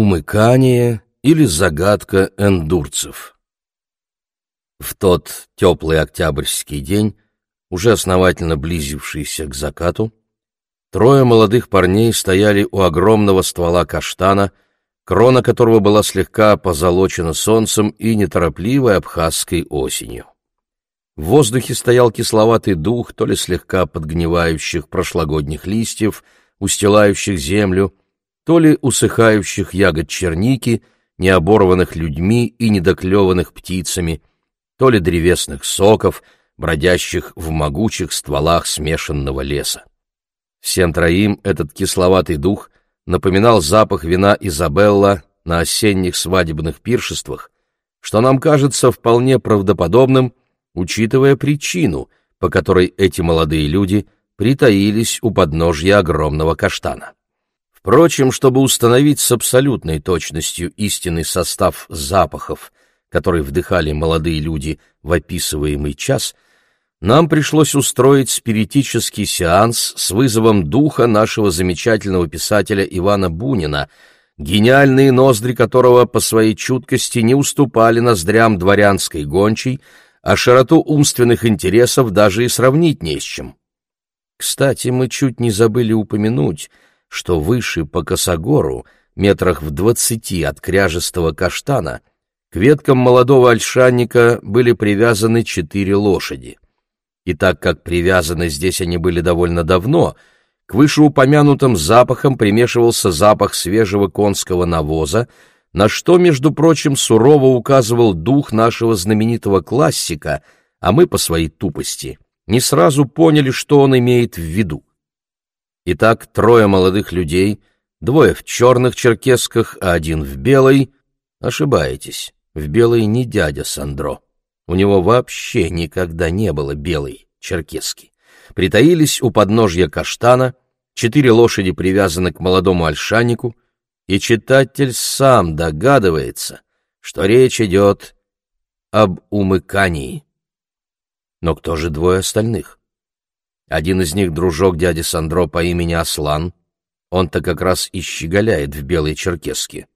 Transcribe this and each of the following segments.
Умыкание или загадка эндурцев. В тот теплый октябрьский день, уже основательно близившийся к закату, трое молодых парней стояли у огромного ствола каштана, крона которого была слегка позолочена солнцем и неторопливой абхазской осенью. В воздухе стоял кисловатый дух то ли слегка подгнивающих прошлогодних листьев, устилающих землю, то ли усыхающих ягод черники, необорванных людьми и недоклеванных птицами, то ли древесных соков, бродящих в могучих стволах смешанного леса. Всем троим этот кисловатый дух напоминал запах вина Изабелла на осенних свадебных пиршествах, что нам кажется вполне правдоподобным, учитывая причину, по которой эти молодые люди притаились у подножья огромного каштана. Впрочем, чтобы установить с абсолютной точностью истинный состав запахов, который вдыхали молодые люди в описываемый час, нам пришлось устроить спиритический сеанс с вызовом духа нашего замечательного писателя Ивана Бунина, гениальные ноздри которого по своей чуткости не уступали ноздрям дворянской гончей, а широту умственных интересов даже и сравнить не с чем. Кстати, мы чуть не забыли упомянуть — что выше по косогору, метрах в двадцати от кряжестого каштана, к веткам молодого ольшанника были привязаны четыре лошади. И так как привязаны здесь они были довольно давно, к вышеупомянутым запахам примешивался запах свежего конского навоза, на что, между прочим, сурово указывал дух нашего знаменитого классика, а мы по своей тупости не сразу поняли, что он имеет в виду. Итак, трое молодых людей, двое в черных черкесках, а один в белой. Ошибаетесь, в белой не дядя Сандро. У него вообще никогда не было белой черкески. Притаились у подножья каштана, четыре лошади привязаны к молодому ольшанику, и читатель сам догадывается, что речь идет об умыкании. Но кто же двое остальных? Один из них — дружок дяди Сандро по имени Аслан. Он-то как раз и щеголяет в белой черкеске.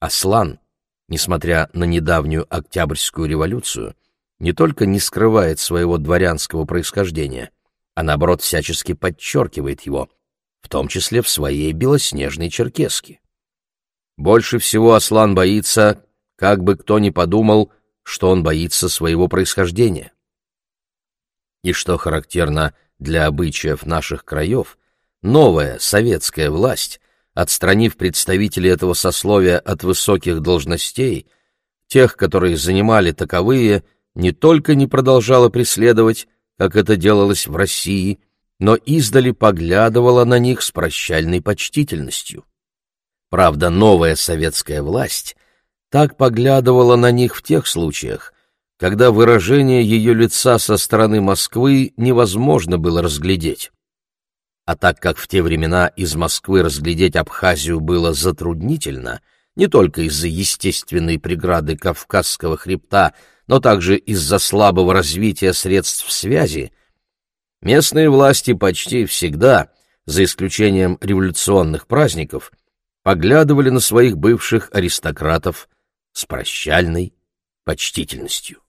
Аслан, несмотря на недавнюю Октябрьскую революцию, не только не скрывает своего дворянского происхождения, а наоборот всячески подчеркивает его, в том числе в своей белоснежной черкеске. Больше всего Аслан боится, как бы кто ни подумал, что он боится своего происхождения. И что характерно для обычаев наших краев, новая советская власть, отстранив представителей этого сословия от высоких должностей, тех, которые занимали таковые, не только не продолжала преследовать, как это делалось в России, но издали поглядывала на них с прощальной почтительностью. Правда, новая советская власть так поглядывала на них в тех случаях, когда выражение ее лица со стороны Москвы невозможно было разглядеть. А так как в те времена из Москвы разглядеть Абхазию было затруднительно, не только из-за естественной преграды Кавказского хребта, но также из-за слабого развития средств связи, местные власти почти всегда, за исключением революционных праздников, поглядывали на своих бывших аристократов с прощальной почтительностью.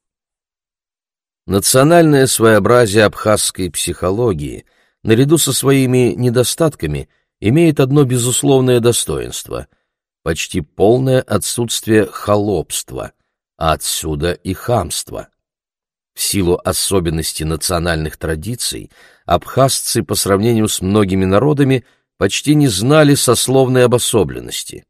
Национальное своеобразие абхазской психологии, наряду со своими недостатками, имеет одно безусловное достоинство — почти полное отсутствие холопства, а отсюда и хамства. В силу особенностей национальных традиций абхазцы по сравнению с многими народами почти не знали сословной обособленности.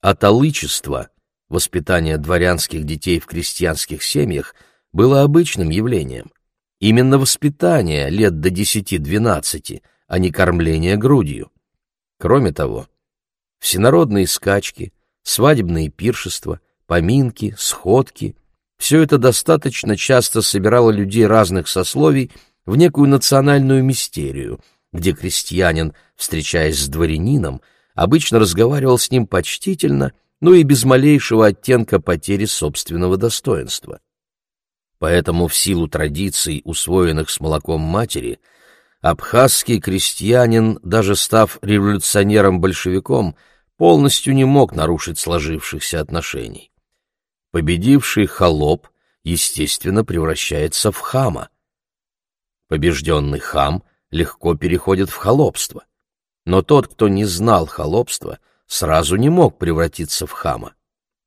Аталычество, воспитание дворянских детей в крестьянских семьях — было обычным явлением. Именно воспитание лет до 10-12, а не кормление грудью. Кроме того, всенародные скачки, свадебные пиршества, поминки, сходки — все это достаточно часто собирало людей разных сословий в некую национальную мистерию, где крестьянин, встречаясь с дворянином, обычно разговаривал с ним почтительно, но и без малейшего оттенка потери собственного достоинства. Поэтому в силу традиций, усвоенных с молоком матери, абхазский крестьянин, даже став революционером-большевиком, полностью не мог нарушить сложившихся отношений. Победивший холоп, естественно, превращается в хама. Побежденный хам легко переходит в холопство. Но тот, кто не знал холопства, сразу не мог превратиться в хама.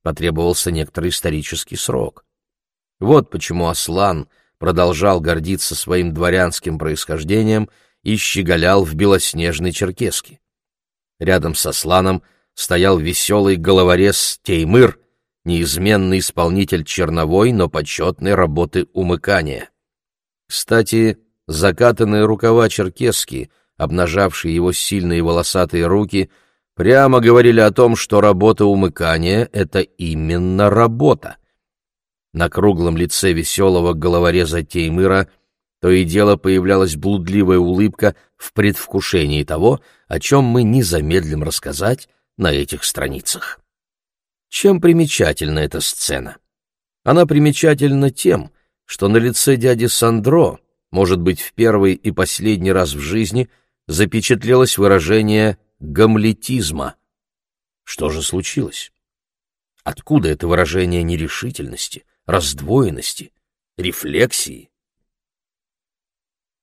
Потребовался некоторый исторический срок. Вот почему Аслан продолжал гордиться своим дворянским происхождением и щеголял в белоснежной черкеске. Рядом с Асланом стоял веселый головорез Теймыр, неизменный исполнитель черновой, но почетной работы умыкания. Кстати, закатанные рукава черкески, обнажавшие его сильные волосатые руки, прямо говорили о том, что работа умыкания — это именно работа. На круглом лице веселого головореза Теймыра то и дело появлялась блудливая улыбка в предвкушении того, о чем мы не замедлим рассказать на этих страницах. Чем примечательна эта сцена? Она примечательна тем, что на лице дяди Сандро, может быть, в первый и последний раз в жизни, запечатлелось выражение гамлетизма. Что же случилось? Откуда это выражение нерешительности, раздвоенности, рефлексии?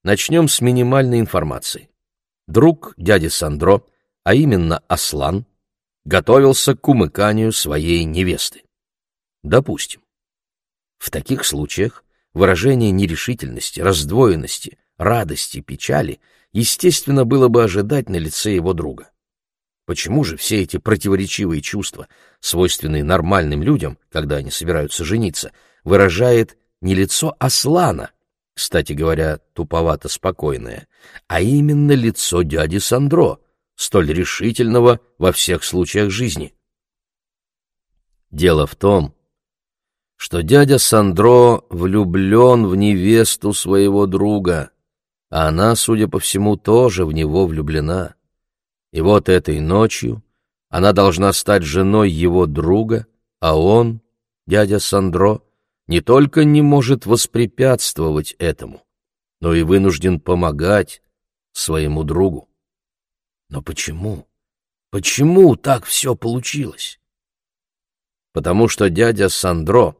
Начнем с минимальной информации. Друг дяди Сандро, а именно Аслан, готовился к умыканию своей невесты. Допустим. В таких случаях выражение нерешительности, раздвоенности, радости, печали, естественно, было бы ожидать на лице его друга. Почему же все эти противоречивые чувства, свойственные нормальным людям, когда они собираются жениться, выражает не лицо Аслана, кстати говоря, туповато спокойное, а именно лицо дяди Сандро, столь решительного во всех случаях жизни. Дело в том, что дядя Сандро влюблен в невесту своего друга, а она, судя по всему, тоже в него влюблена. И вот этой ночью она должна стать женой его друга, а он, дядя Сандро, не только не может воспрепятствовать этому, но и вынужден помогать своему другу. Но почему? Почему так все получилось? Потому что дядя Сандро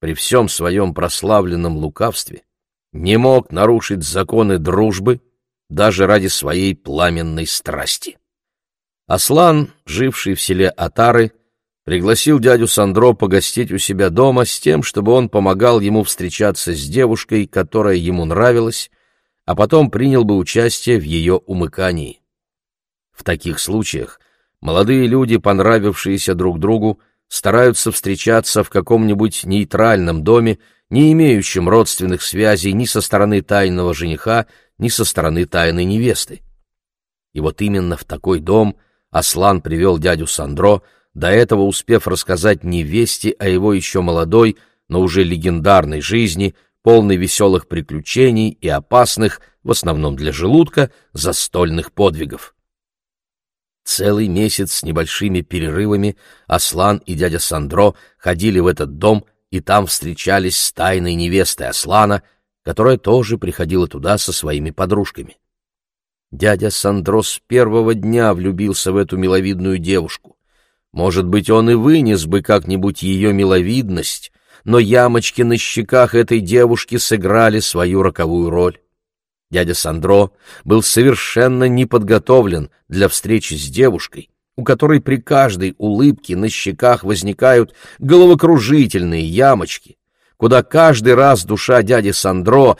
при всем своем прославленном лукавстве не мог нарушить законы дружбы даже ради своей пламенной страсти. Аслан, живший в селе Атары, пригласил дядю Сандро погостить у себя дома с тем, чтобы он помогал ему встречаться с девушкой, которая ему нравилась, а потом принял бы участие в ее умыкании. В таких случаях молодые люди, понравившиеся друг другу, стараются встречаться в каком-нибудь нейтральном доме, не имеющем родственных связей ни со стороны тайного жениха, ни со стороны тайной невесты. И вот именно в такой дом Аслан привел дядю Сандро, до этого успев рассказать невесте о его еще молодой, но уже легендарной жизни, полной веселых приключений и опасных, в основном для желудка, застольных подвигов. Целый месяц с небольшими перерывами Аслан и дядя Сандро ходили в этот дом и там встречались с тайной невестой Аслана, которая тоже приходила туда со своими подружками. Дядя Сандро с первого дня влюбился в эту миловидную девушку. Может быть, он и вынес бы как-нибудь ее миловидность, но ямочки на щеках этой девушки сыграли свою роковую роль. Дядя Сандро был совершенно не подготовлен для встречи с девушкой, у которой при каждой улыбке на щеках возникают головокружительные ямочки, куда каждый раз душа дяди Сандро,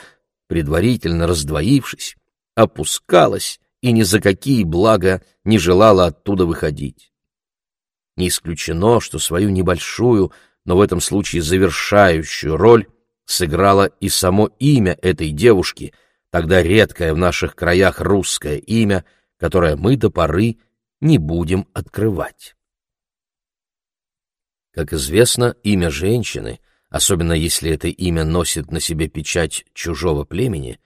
предварительно раздвоившись, опускалась и ни за какие блага не желала оттуда выходить. Не исключено, что свою небольшую, но в этом случае завершающую роль сыграло и само имя этой девушки — тогда редкое в наших краях русское имя, которое мы до поры не будем открывать. Как известно, имя женщины, особенно если это имя носит на себе печать чужого племени,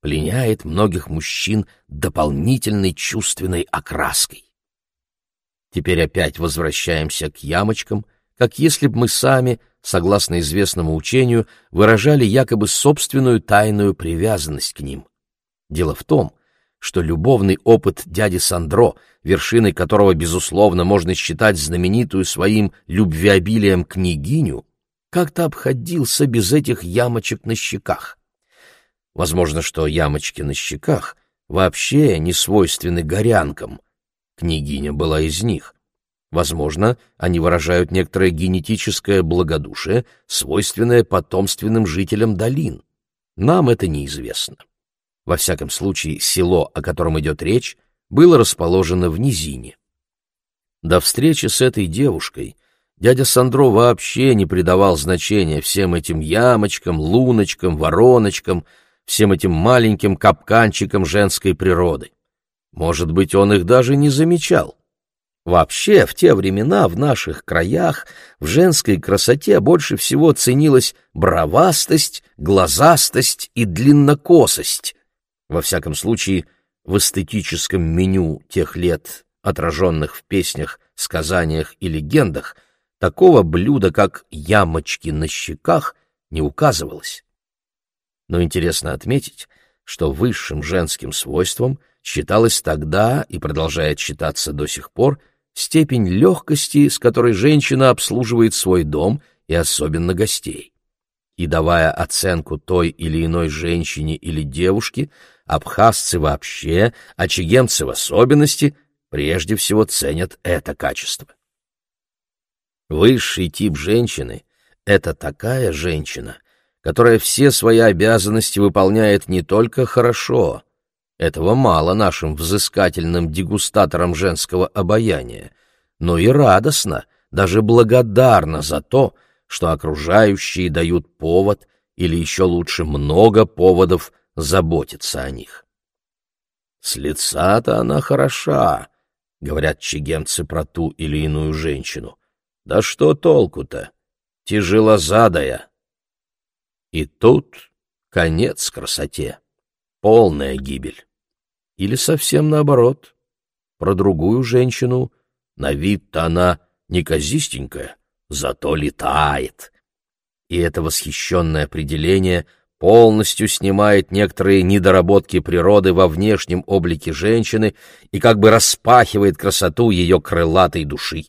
пленяет многих мужчин дополнительной чувственной окраской. Теперь опять возвращаемся к ямочкам, как если бы мы сами согласно известному учению, выражали якобы собственную тайную привязанность к ним. Дело в том, что любовный опыт дяди Сандро, вершиной которого, безусловно, можно считать знаменитую своим любвеобилием княгиню, как-то обходился без этих ямочек на щеках. Возможно, что ямочки на щеках вообще не свойственны горянкам. Княгиня была из них. Возможно, они выражают некоторое генетическое благодушие, свойственное потомственным жителям долин. Нам это неизвестно. Во всяком случае, село, о котором идет речь, было расположено в низине. До встречи с этой девушкой дядя Сандро вообще не придавал значения всем этим ямочкам, луночкам, вороночкам, всем этим маленьким капканчикам женской природы. Может быть, он их даже не замечал. Вообще, в те времена в наших краях в женской красоте больше всего ценилась бровастость, глазастость и длиннокосость, во всяком случае, в эстетическом меню тех лет, отраженных в песнях, сказаниях и легендах, такого блюда, как ямочки на щеках, не указывалось. Но интересно отметить, что высшим женским свойством считалось тогда и продолжает считаться до сих пор степень легкости, с которой женщина обслуживает свой дом и особенно гостей. И давая оценку той или иной женщине или девушке, абхазцы вообще, а чегемцы в особенности, прежде всего ценят это качество. Высший тип женщины — это такая женщина, которая все свои обязанности выполняет не только хорошо, этого мало нашим взыскательным дегустаторам женского обаяния, но и радостно, даже благодарна за то, что окружающие дают повод или еще лучше много поводов заботиться о них. С лица-то она хороша, говорят чигемцы про ту или иную женщину. Да что толку-то? Тяжелозадая. И тут конец красоте, полная гибель. Или совсем наоборот. Про другую женщину на вид-то она неказистенькая, зато летает. И это восхищенное определение полностью снимает некоторые недоработки природы во внешнем облике женщины и как бы распахивает красоту ее крылатой души.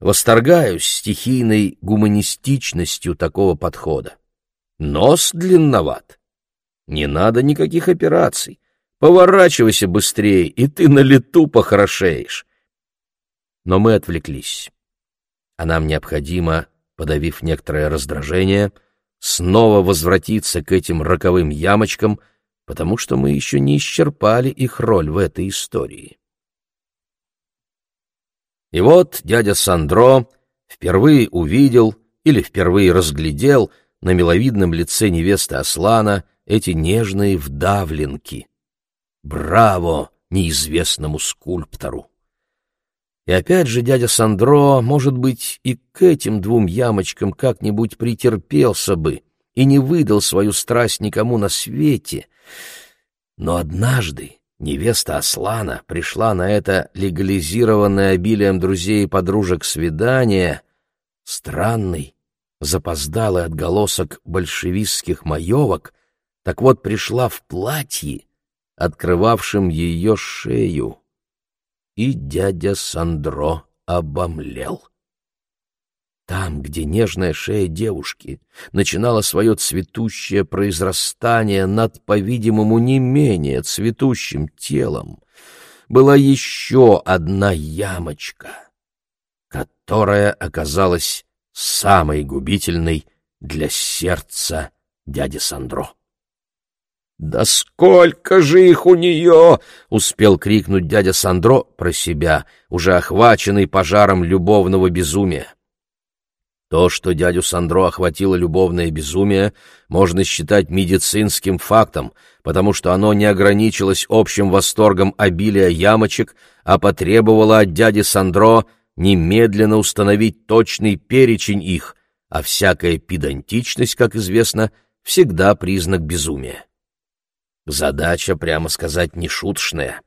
Восторгаюсь стихийной гуманистичностью такого подхода. Нос длинноват. Не надо никаких операций. Поворачивайся быстрее, и ты на лету похорошеешь. Но мы отвлеклись. А нам необходимо, подавив некоторое раздражение, — снова возвратиться к этим роковым ямочкам, потому что мы еще не исчерпали их роль в этой истории. И вот дядя Сандро впервые увидел или впервые разглядел на миловидном лице невесты Аслана эти нежные вдавленки. Браво неизвестному скульптору! И опять же дядя Сандро, может быть, и к этим двум ямочкам как-нибудь претерпелся бы и не выдал свою страсть никому на свете. Но однажды невеста Аслана пришла на это легализированное обилием друзей и подружек свидание, странный, запоздалый отголосок большевистских маевок, так вот пришла в платье, открывавшем ее шею и дядя Сандро обомлел. Там, где нежная шея девушки начинала свое цветущее произрастание над, по-видимому, не менее цветущим телом, была еще одна ямочка, которая оказалась самой губительной для сердца дяди Сандро. «Да сколько же их у нее!» — успел крикнуть дядя Сандро про себя, уже охваченный пожаром любовного безумия. То, что дядю Сандро охватило любовное безумие, можно считать медицинским фактом, потому что оно не ограничилось общим восторгом обилия ямочек, а потребовало от дяди Сандро немедленно установить точный перечень их, а всякая педантичность, как известно, всегда признак безумия. Задача, прямо сказать, нешуточная.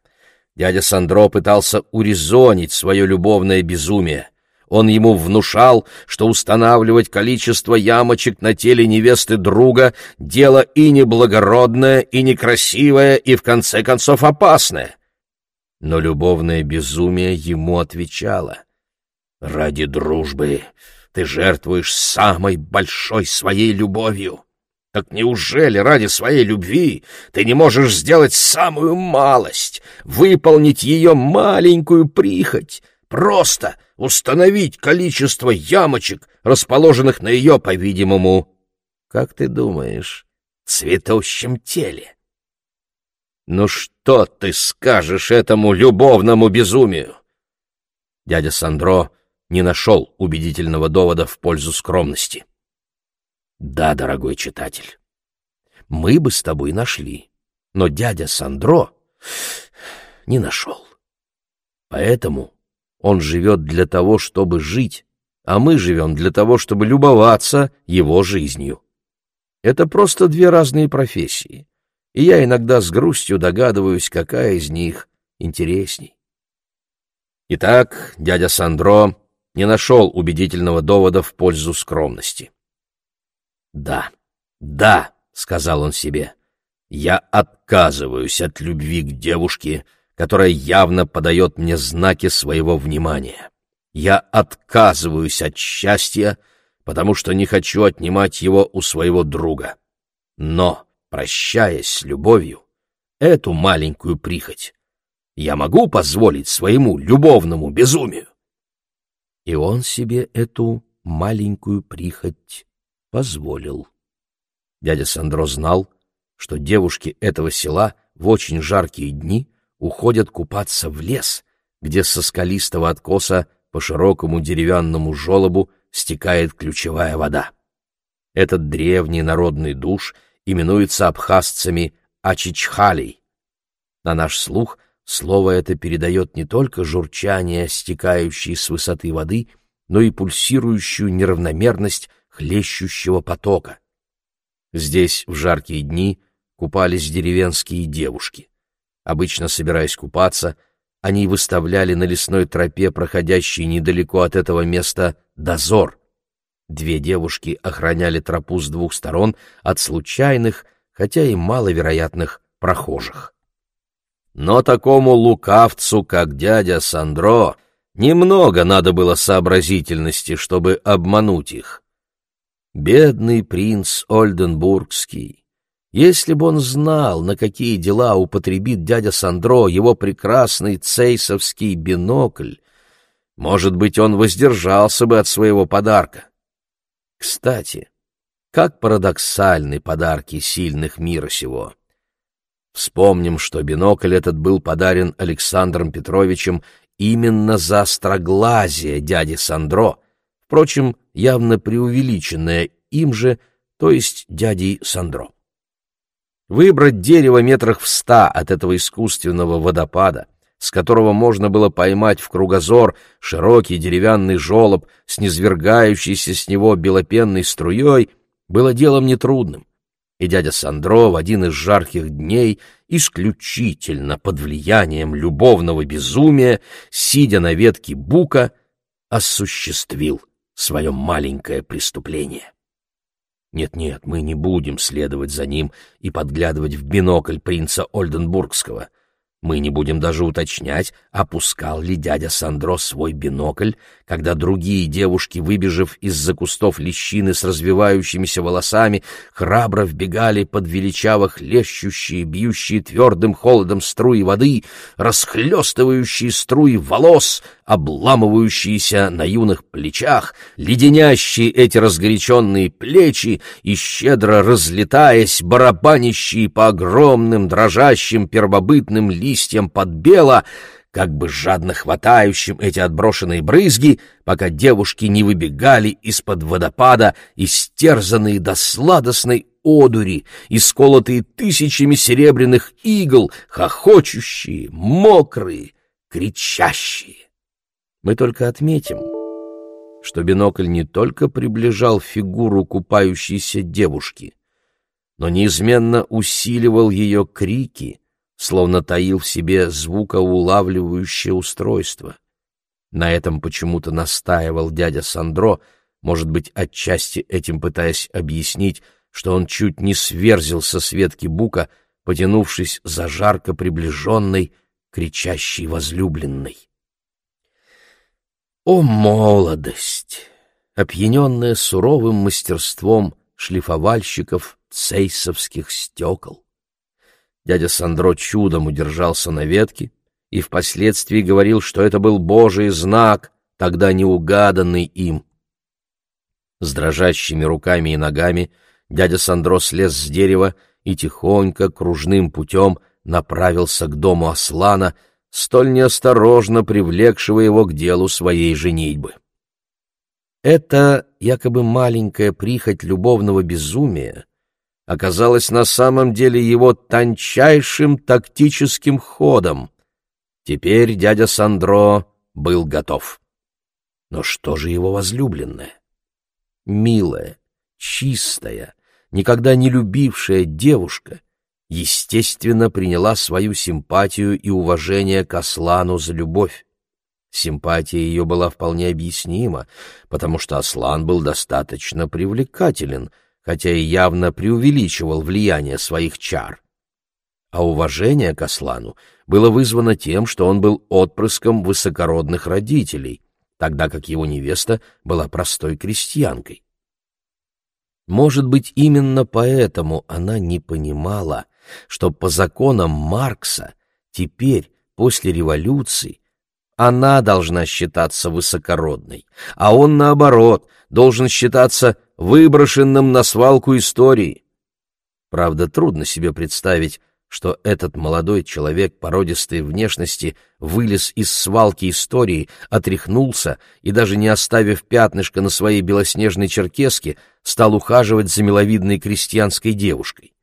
Дядя Сандро пытался урезонить свое любовное безумие. Он ему внушал, что устанавливать количество ямочек на теле невесты друга — дело и неблагородное, и некрасивое, и в конце концов опасное. Но любовное безумие ему отвечало. «Ради дружбы ты жертвуешь самой большой своей любовью. Так неужели ради своей любви ты не можешь сделать самую малость, выполнить ее маленькую прихоть?» Просто установить количество ямочек, расположенных на ее, по-видимому, как ты думаешь, цветущем теле. Ну что ты скажешь этому любовному безумию? Дядя Сандро не нашел убедительного довода в пользу скромности. Да, дорогой читатель, мы бы с тобой нашли, но дядя Сандро не нашел. Поэтому он живет для того, чтобы жить, а мы живем для того, чтобы любоваться его жизнью. Это просто две разные профессии, и я иногда с грустью догадываюсь, какая из них интересней. Итак, дядя Сандро не нашел убедительного довода в пользу скромности. «Да, да», — сказал он себе, — «я отказываюсь от любви к девушке, которая явно подает мне знаки своего внимания. Я отказываюсь от счастья, потому что не хочу отнимать его у своего друга. Но, прощаясь с любовью, эту маленькую прихоть я могу позволить своему любовному безумию. И он себе эту маленькую прихоть позволил. Дядя Сандро знал, что девушки этого села в очень жаркие дни уходят купаться в лес, где со скалистого откоса по широкому деревянному желобу стекает ключевая вода. Этот древний народный душ именуется абхазцами Ачичхалей. На наш слух слово это передает не только журчание, стекающей с высоты воды, но и пульсирующую неравномерность хлещущего потока. Здесь в жаркие дни купались деревенские девушки. Обычно, собираясь купаться, они выставляли на лесной тропе, проходящей недалеко от этого места, дозор. Две девушки охраняли тропу с двух сторон от случайных, хотя и маловероятных прохожих. Но такому лукавцу, как дядя Сандро, немного надо было сообразительности, чтобы обмануть их. Бедный принц Ольденбургский, если бы он знал, на какие дела употребит дядя Сандро его прекрасный цейсовский бинокль, может быть, он воздержался бы от своего подарка. Кстати, как парадоксальны подарки сильных мира сего. Вспомним, что бинокль этот был подарен Александром Петровичем именно за остроглазие дяди Сандро, впрочем, явно преувеличенное им же, то есть дядей Сандро. Выбрать дерево метрах в ста от этого искусственного водопада, с которого можно было поймать в кругозор широкий деревянный желоб с низвергающейся с него белопенной струей, было делом нетрудным. И дядя Сандро в один из жарких дней, исключительно под влиянием любовного безумия, сидя на ветке бука, осуществил свое маленькое преступление. Нет-нет, мы не будем следовать за ним и подглядывать в бинокль принца Ольденбургского. Мы не будем даже уточнять, опускал ли дядя Сандро свой бинокль, когда другие девушки, выбежав из-за кустов лещины с развивающимися волосами, храбро вбегали под величаво хлещущие, бьющие твердым холодом струи воды, расхлестывающие струи волос, обламывающиеся на юных плечах, леденящие эти разгоряченные плечи и, щедро разлетаясь, барабанящие по огромным дрожащим первобытным листьям, под бело, как бы жадно хватающим эти отброшенные брызги, пока девушки не выбегали из-под водопада, истерзанные до сладостной одури, исколотые тысячами серебряных игл, хохочущие, мокрые, кричащие. Мы только отметим, что бинокль не только приближал фигуру купающейся девушки, но неизменно усиливал ее крики, словно таил в себе звукоулавливающее устройство. На этом почему-то настаивал дядя Сандро, может быть, отчасти этим пытаясь объяснить, что он чуть не сверзился с ветки бука, потянувшись за жарко приближенной, кричащей возлюбленной. О, молодость! Опьяненная суровым мастерством шлифовальщиков цейсовских стекол. Дядя Сандро чудом удержался на ветке и впоследствии говорил, что это был божий знак, тогда неугаданный им. С дрожащими руками и ногами — дядя Сандро слез с дерева и тихонько, кружным путем направился к дому Аслана, столь неосторожно привлекшего его к делу своей женитьбы. Эта якобы маленькая прихоть любовного безумия оказалась на самом деле его тончайшим тактическим ходом. Теперь дядя Сандро был готов. Но что же его возлюбленная? Милая, чистая, никогда не любившая девушка, естественно, приняла свою симпатию и уважение к Аслану за любовь. Симпатия ее была вполне объяснима, потому что Аслан был достаточно привлекателен, хотя и явно преувеличивал влияние своих чар. А уважение к Аслану было вызвано тем, что он был отпрыском высокородных родителей, тогда как его невеста была простой крестьянкой. Может быть, именно поэтому она не понимала, что по законам Маркса теперь, после революции, она должна считаться высокородной, а он, наоборот, должен считаться выброшенным на свалку истории. Правда, трудно себе представить, что этот молодой человек породистой внешности вылез из свалки истории, отряхнулся и, даже не оставив пятнышка на своей белоснежной черкеске, стал ухаживать за миловидной крестьянской девушкой.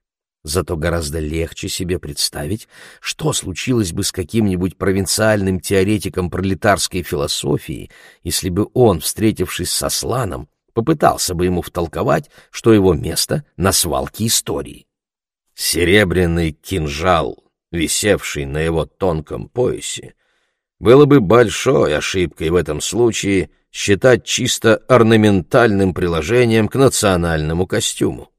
Зато гораздо легче себе представить, что случилось бы с каким-нибудь провинциальным теоретиком пролетарской философии, если бы он, встретившись со Сланом, попытался бы ему втолковать, что его место на свалке истории. Серебряный кинжал, висевший на его тонком поясе, было бы большой ошибкой в этом случае считать чисто орнаментальным приложением к национальному костюму.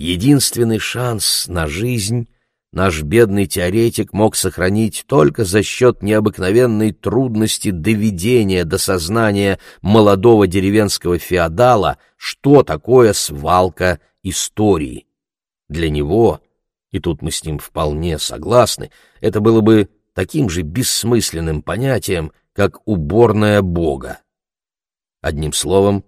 Единственный шанс на жизнь наш бедный теоретик мог сохранить только за счет необыкновенной трудности доведения до сознания молодого деревенского феодала, что такое свалка истории. Для него, и тут мы с ним вполне согласны, это было бы таким же бессмысленным понятием, как уборная Бога. Одним словом,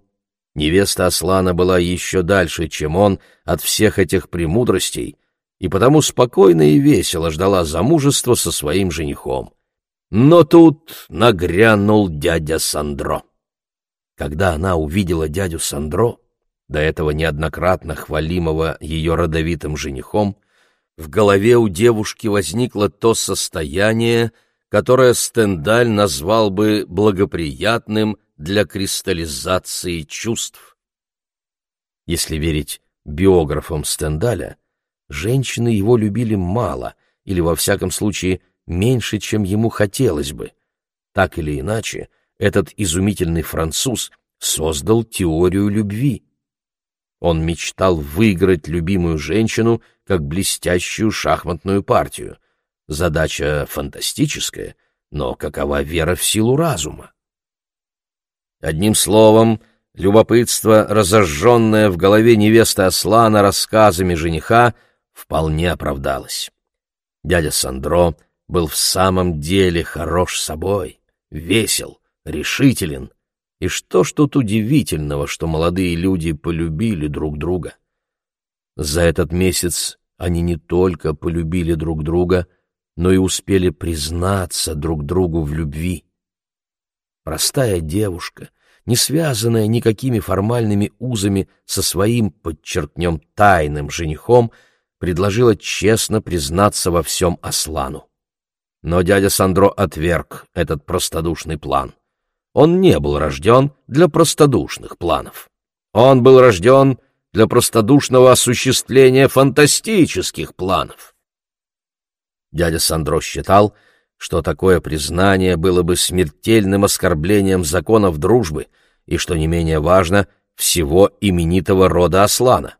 невеста Аслана была еще дальше, чем он, от всех этих премудростей, и потому спокойно и весело ждала замужества со своим женихом. Но тут нагрянул дядя Сандро. Когда она увидела дядю Сандро, до этого неоднократно хвалимого ее родовитым женихом, в голове у девушки возникло то состояние, которое Стендаль назвал бы благоприятным для кристаллизации чувств. Если верить биографам Стендаля, женщины его любили мало, или, во всяком случае, меньше, чем ему хотелось бы. Так или иначе, этот изумительный француз создал теорию любви. Он мечтал выиграть любимую женщину как блестящую шахматную партию. Задача фантастическая, но какова вера в силу разума? Одним словом, любопытство, разожженное в голове невесты Аслана рассказами жениха, вполне оправдалось. Дядя Сандро был в самом деле хорош собой, весел, решителен и что ж тут удивительного, что молодые люди полюбили друг друга? За этот месяц они не только полюбили друг друга, но и успели признаться друг другу в любви. Простая девушка, не связанная никакими формальными узами со своим, подчеркнем, тайным женихом, предложила честно признаться во всем Аслану. Но дядя Сандро отверг этот простодушный план. Он не был рожден для простодушных планов. Он был рожден для простодушного осуществления фантастических планов. Дядя Сандро считал, что такое признание было бы смертельным оскорблением законов дружбы и, что не менее важно, всего именитого рода Аслана.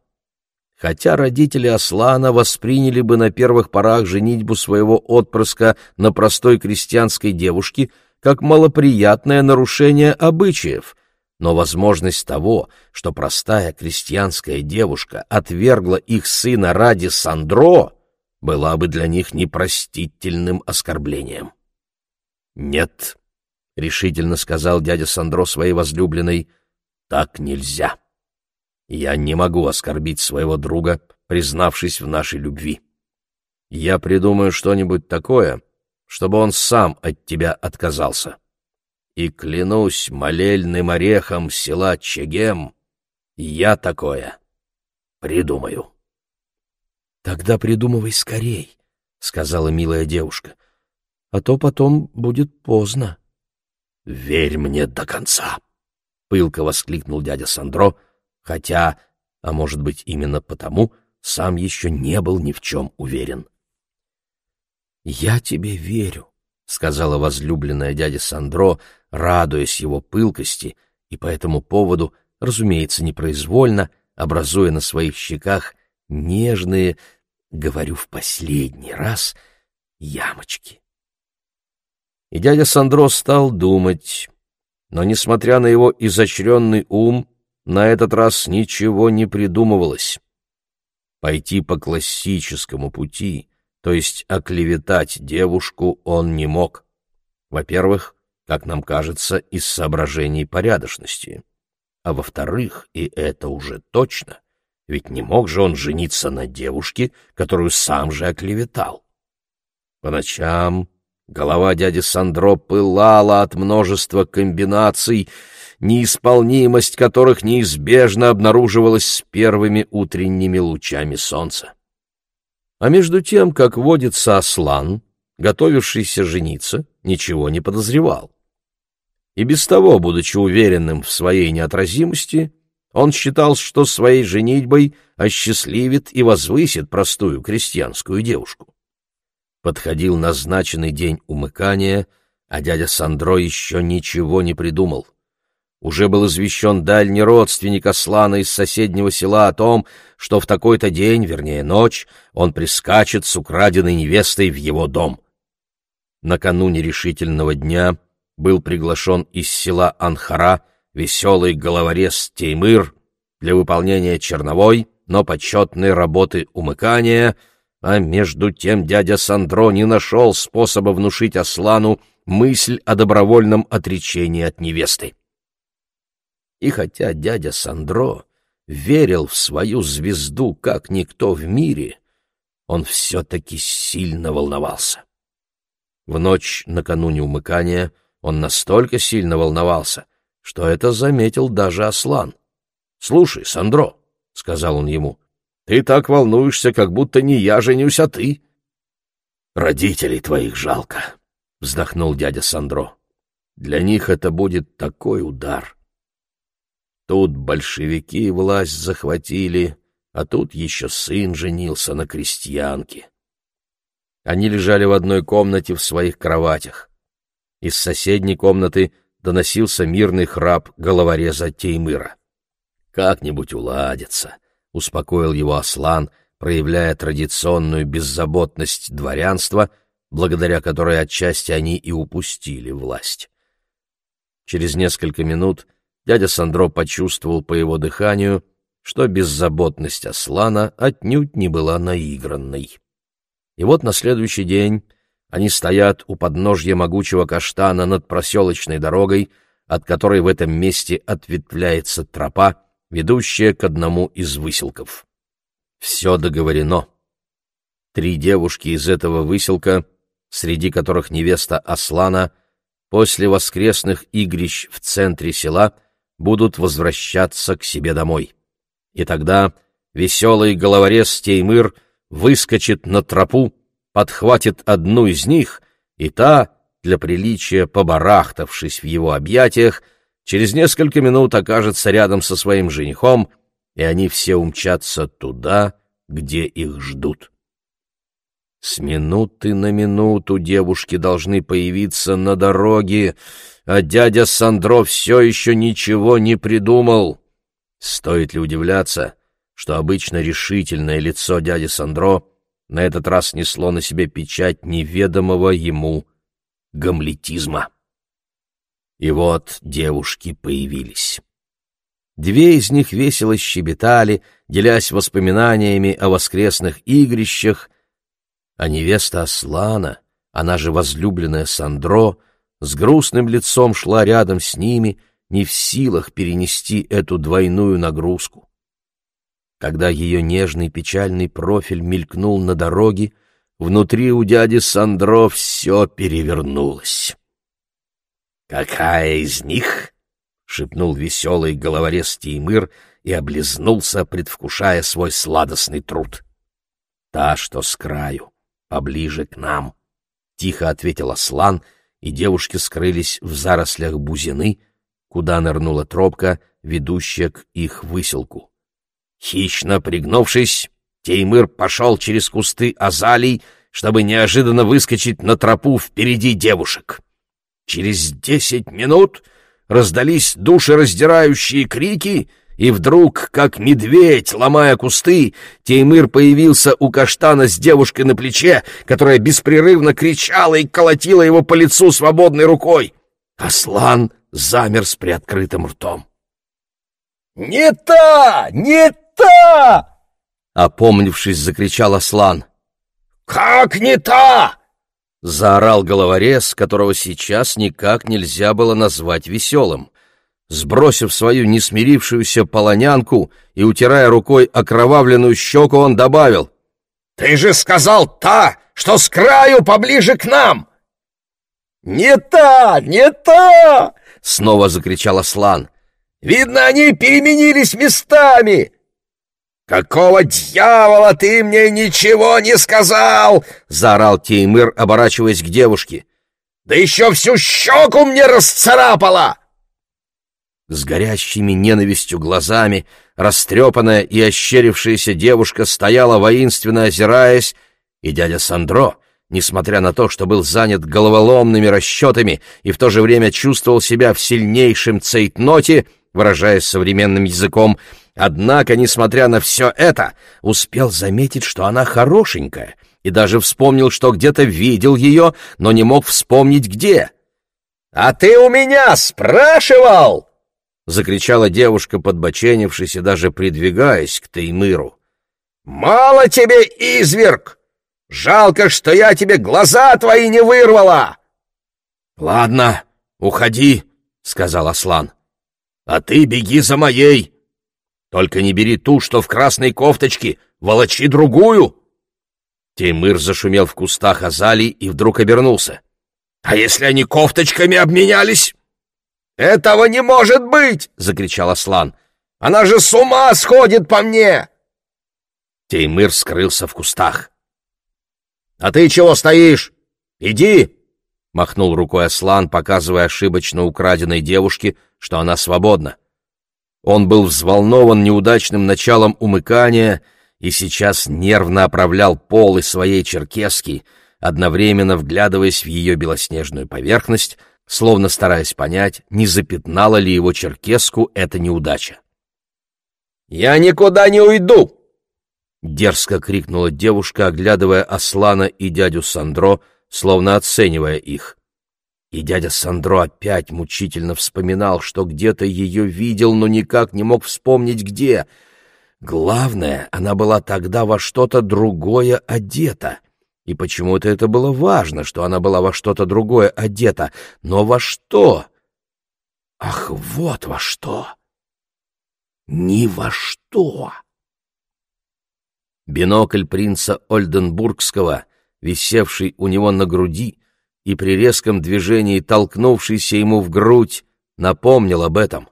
Хотя родители Аслана восприняли бы на первых порах женитьбу своего отпрыска на простой крестьянской девушке как малоприятное нарушение обычаев, но возможность того, что простая крестьянская девушка отвергла их сына ради Сандро, была бы для них непростительным оскорблением. «Нет», — решительно сказал дядя Сандро своей возлюбленной, — «так нельзя. Я не могу оскорбить своего друга, признавшись в нашей любви. Я придумаю что-нибудь такое, чтобы он сам от тебя отказался. И клянусь молельным орехом села Чегем, я такое придумаю». «Тогда придумывай скорей», — сказала милая девушка, — «а то потом будет поздно». «Верь мне до конца», — пылко воскликнул дядя Сандро, хотя, а может быть именно потому, сам еще не был ни в чем уверен. «Я тебе верю», — сказала возлюбленная дядя Сандро, радуясь его пылкости, и по этому поводу, разумеется, непроизвольно, образуя на своих щеках нежные, говорю в последний раз, ямочки. И дядя Сандро стал думать, но, несмотря на его изощренный ум, на этот раз ничего не придумывалось. Пойти по классическому пути, то есть оклеветать девушку, он не мог. Во-первых, как нам кажется, из соображений порядочности. А во-вторых, и это уже точно, ведь не мог же он жениться на девушке, которую сам же оклеветал. По ночам голова дяди Сандро пылала от множества комбинаций, неисполнимость которых неизбежно обнаруживалась с первыми утренними лучами солнца. А между тем, как водится Аслан, готовившийся жениться, ничего не подозревал. И без того, будучи уверенным в своей неотразимости, он считал, что своей женитьбой осчастливит и возвысит простую крестьянскую девушку. Подходил назначенный день умыкания, а дядя Сандро еще ничего не придумал. Уже был извещен дальний родственник Аслана из соседнего села о том, что в такой-то день, вернее ночь, он прискачет с украденной невестой в его дом. Накануне решительного дня был приглашен из села Анхара веселый головорез Теймыр для выполнения черновой, но почетной работы умыкания, а между тем дядя Сандро не нашел способа внушить Аслану мысль о добровольном отречении от невесты. И хотя дядя Сандро верил в свою звезду, как никто в мире, он все-таки сильно волновался. В ночь накануне умыкания он настолько сильно волновался, что это заметил даже Аслан. «Слушай, Сандро», — сказал он ему, — «ты так волнуешься, как будто не я женюсь, а ты». «Родителей твоих жалко», — вздохнул дядя Сандро. «Для них это будет такой удар. Тут большевики власть захватили, а тут еще сын женился на крестьянке». Они лежали в одной комнате в своих кроватях. Из соседней комнаты — доносился мирный храп головореза Теймыра. «Как-нибудь уладится», — успокоил его Аслан, проявляя традиционную беззаботность дворянства, благодаря которой отчасти они и упустили власть. Через несколько минут дядя Сандро почувствовал по его дыханию, что беззаботность Аслана отнюдь не была наигранной. И вот на следующий день они стоят у подножья могучего каштана над проселочной дорогой, от которой в этом месте ответвляется тропа, ведущая к одному из выселков. Все договорено. Три девушки из этого выселка, среди которых невеста Аслана, после воскресных игрищ в центре села будут возвращаться к себе домой. И тогда веселый головорез Теймыр выскочит на тропу, подхватит одну из них, и та, для приличия побарахтавшись в его объятиях, через несколько минут окажется рядом со своим женихом, и они все умчатся туда, где их ждут. С минуты на минуту девушки должны появиться на дороге, а дядя Сандро все еще ничего не придумал. Стоит ли удивляться, что обычно решительное лицо дяди Сандро на этот раз несло на себе печать неведомого ему гамлетизма. И вот девушки появились. Две из них весело щебетали, делясь воспоминаниями о воскресных игрищах, а невеста Аслана, она же возлюбленная Сандро, с грустным лицом шла рядом с ними, не в силах перенести эту двойную нагрузку. Когда ее нежный печальный профиль мелькнул на дороге, внутри у дяди Сандро все перевернулось. «Какая из них?» — шепнул веселый головорез Теймыр и облизнулся, предвкушая свой сладостный труд. «Та, что с краю, поближе к нам», — тихо ответил Аслан, и девушки скрылись в зарослях бузины, куда нырнула тропка, ведущая к их выселку. Хищно пригнувшись, Теймыр пошел через кусты азалий, чтобы неожиданно выскочить на тропу впереди девушек. Через десять минут раздались душераздирающие крики, и вдруг, как медведь, ломая кусты, Теймыр появился у каштана с девушкой на плече, которая беспрерывно кричала и колотила его по лицу свободной рукой. Аслан замер с приоткрытым ртом. «Не та! Не та!» Опомнившись, закричал Аслан. «Как не та?» Заорал головорез, которого сейчас никак нельзя было назвать веселым. Сбросив свою несмирившуюся полонянку и утирая рукой окровавленную щеку, он добавил. «Ты же сказал та, что с краю поближе к нам!» «Не та! Не та!» — снова закричал Аслан. «Видно, они переменились местами!» «Какого дьявола ты мне ничего не сказал?» — заорал Теймыр, оборачиваясь к девушке. «Да еще всю щеку мне расцарапала!» С горящими ненавистью глазами, растрепанная и ощерившаяся девушка стояла воинственно озираясь, и дядя Сандро, несмотря на то, что был занят головоломными расчетами и в то же время чувствовал себя в сильнейшем цейтноте, выражаясь современным языком, однако, несмотря на все это, успел заметить, что она хорошенькая, и даже вспомнил, что где-то видел ее, но не мог вспомнить где. «А ты у меня спрашивал!» — закричала девушка, подбоченившись и даже придвигаясь к Таймыру. «Мало тебе, изверг! Жалко, что я тебе глаза твои не вырвала!» «Ладно, уходи», — сказал Аслан. А ты беги за моей. Только не бери ту, что в красной кофточке, волочи другую. Теймыр зашумел в кустах азалий и вдруг обернулся. «А если они кофточками обменялись?» «Этого не может быть!» — закричал Аслан. «Она же с ума сходит по мне!» Теймыр скрылся в кустах. «А ты чего стоишь? Иди!» — махнул рукой Аслан, показывая ошибочно украденной девушке, что она свободна. Он был взволнован неудачным началом умыкания и сейчас нервно оправлял полы своей черкески, одновременно вглядываясь в ее белоснежную поверхность, словно стараясь понять, не запятнала ли его черкеску эта неудача. «Я никуда не уйду!» — дерзко крикнула девушка, оглядывая Аслана и дядю Сандро, словно оценивая их. И дядя Сандро опять мучительно вспоминал, что где-то ее видел, но никак не мог вспомнить где. Главное, она была тогда во что-то другое одета. И почему-то это было важно, что она была во что-то другое одета. Но во что? Ах, вот во что! Ни во что! Бинокль принца Ольденбургского, висевший у него на груди, и при резком движении толкнувшийся ему в грудь напомнил об этом.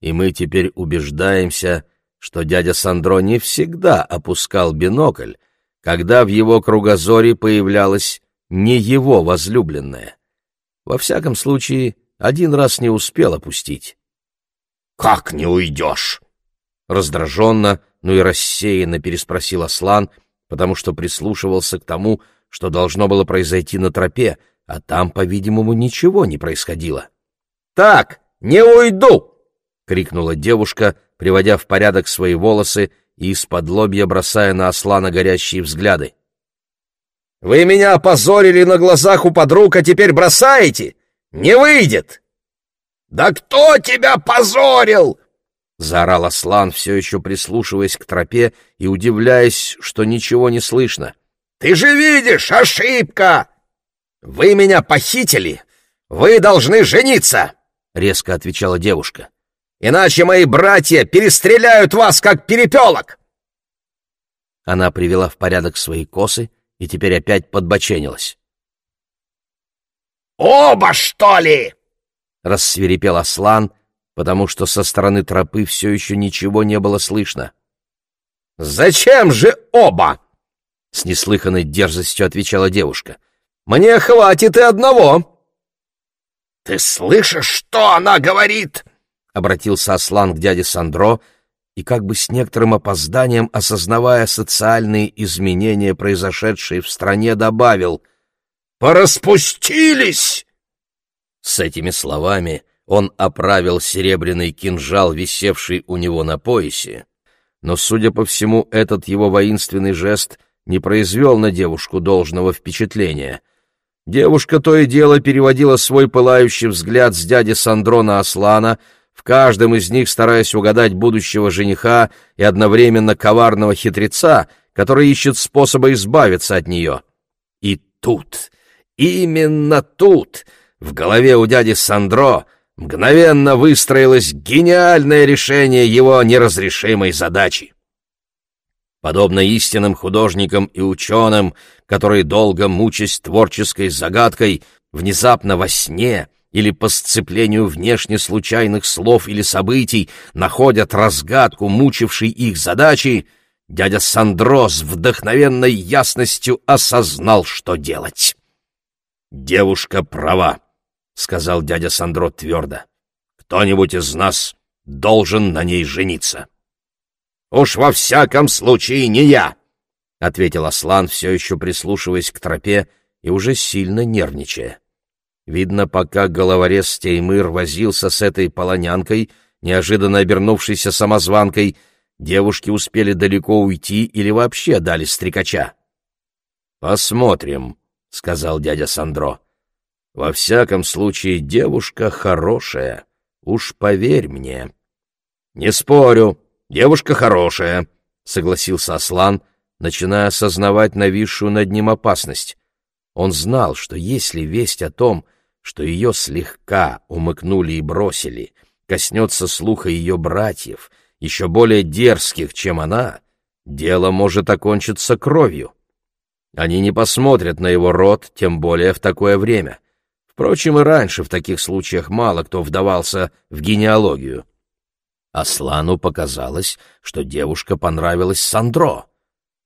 И мы теперь убеждаемся, что дядя Сандро не всегда опускал бинокль, когда в его кругозоре появлялась не его возлюбленная. Во всяком случае, один раз не успел опустить. «Как не уйдешь?» Раздраженно, но и рассеянно переспросил Аслан, потому что прислушивался к тому, что должно было произойти на тропе, а там, по-видимому, ничего не происходило. «Так, не уйду!» — крикнула девушка, приводя в порядок свои волосы и из-под лобья бросая на Аслана горящие взгляды. «Вы меня опозорили на глазах у подруг, а теперь бросаете? Не выйдет!» «Да кто тебя позорил?» — заорал Аслан, все еще прислушиваясь к тропе и удивляясь, что ничего не слышно. «Ты же видишь, ошибка! Вы меня похитили! Вы должны жениться!» — резко отвечала девушка. «Иначе мои братья перестреляют вас, как перепелок!» Она привела в порядок свои косы и теперь опять подбоченилась. «Оба, что ли?» — рассверепел Аслан, потому что со стороны тропы все еще ничего не было слышно. «Зачем же оба?» — с неслыханной дерзостью отвечала девушка. «Мне хватит и одного!» «Ты слышишь, что она говорит?» — обратился Аслан к дяде Сандро, и как бы с некоторым опозданием, осознавая социальные изменения, произошедшие в стране, добавил «Пораспустились!» С этими словами он оправил серебряный кинжал, висевший у него на поясе, но, судя по всему, этот его воинственный жест не произвел на девушку должного впечатления. Девушка то и дело переводила свой пылающий взгляд с дяди Сандро на Аслана, в каждом из них стараясь угадать будущего жениха и одновременно коварного хитреца, который ищет способа избавиться от нее. И тут, именно тут, в голове у дяди Сандро мгновенно выстроилось гениальное решение его неразрешимой задачи. Подобно истинным художникам и ученым, которые долго мучаясь творческой загадкой, внезапно во сне или по сцеплению внешне случайных слов или событий находят разгадку мучившей их задачи, дядя Сандро с вдохновенной ясностью осознал, что делать. «Девушка права», — сказал дядя Сандро твердо. «Кто-нибудь из нас должен на ней жениться». «Уж во всяком случае не я!» — ответил Аслан, все еще прислушиваясь к тропе и уже сильно нервничая. Видно, пока головорез Теймыр возился с этой полонянкой, неожиданно обернувшейся самозванкой, девушки успели далеко уйти или вообще дали стрекача. «Посмотрим», — сказал дядя Сандро. «Во всяком случае, девушка хорошая, уж поверь мне». «Не спорю», девушка хорошая», — согласился Аслан, начиная осознавать нависшую над ним опасность. Он знал, что если весть о том, что ее слегка умыкнули и бросили, коснется слуха ее братьев, еще более дерзких, чем она, дело может окончиться кровью. Они не посмотрят на его род, тем более в такое время. Впрочем, и раньше в таких случаях мало кто вдавался в генеалогию. Аслану показалось, что девушка понравилась Сандро.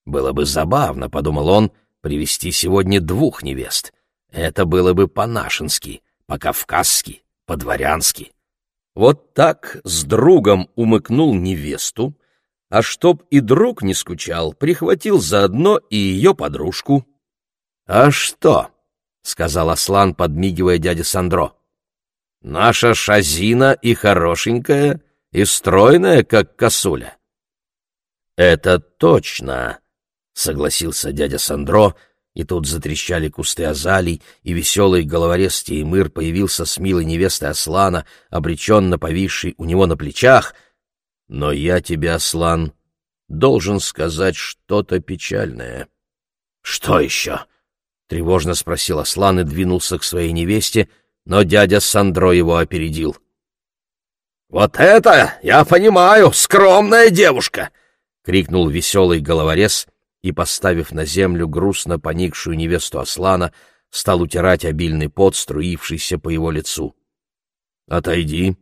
Было бы забавно, — подумал он, — привести сегодня двух невест. Это было бы по-нашенски, по-кавказски, по-дворянски. Вот так с другом умыкнул невесту, а чтоб и друг не скучал, прихватил заодно и ее подружку. — А что? — сказал Аслан, подмигивая дяде Сандро. — Наша Шазина и хорошенькая — и стройная, как косуля. «Это точно», — согласился дядя Сандро, и тут затрещали кусты азалий, и веселый головорез Теймыр появился с милой невестой Аслана, обреченно повисший у него на плечах. «Но я тебе, Аслан, должен сказать что-то печальное». «Что еще?» — тревожно спросил Аслан и двинулся к своей невесте, но дядя Сандро его опередил. — «Вот это, я понимаю, скромная девушка!» — крикнул веселый головорез и, поставив на землю грустно поникшую невесту Аслана, стал утирать обильный пот, струившийся по его лицу. «Отойди,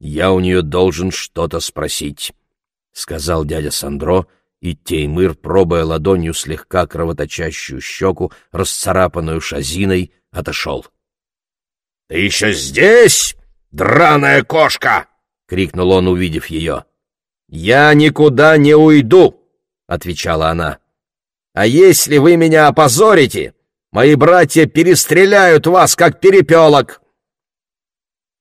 я у нее должен что-то спросить», — сказал дядя Сандро, и Теймыр, пробуя ладонью слегка кровоточащую щеку, расцарапанную шазиной, отошел. «Ты еще здесь, драная кошка!» — крикнул он, увидев ее. «Я никуда не уйду!» — отвечала она. А если вы меня опозорите, мои братья перестреляют вас, как перепелок!»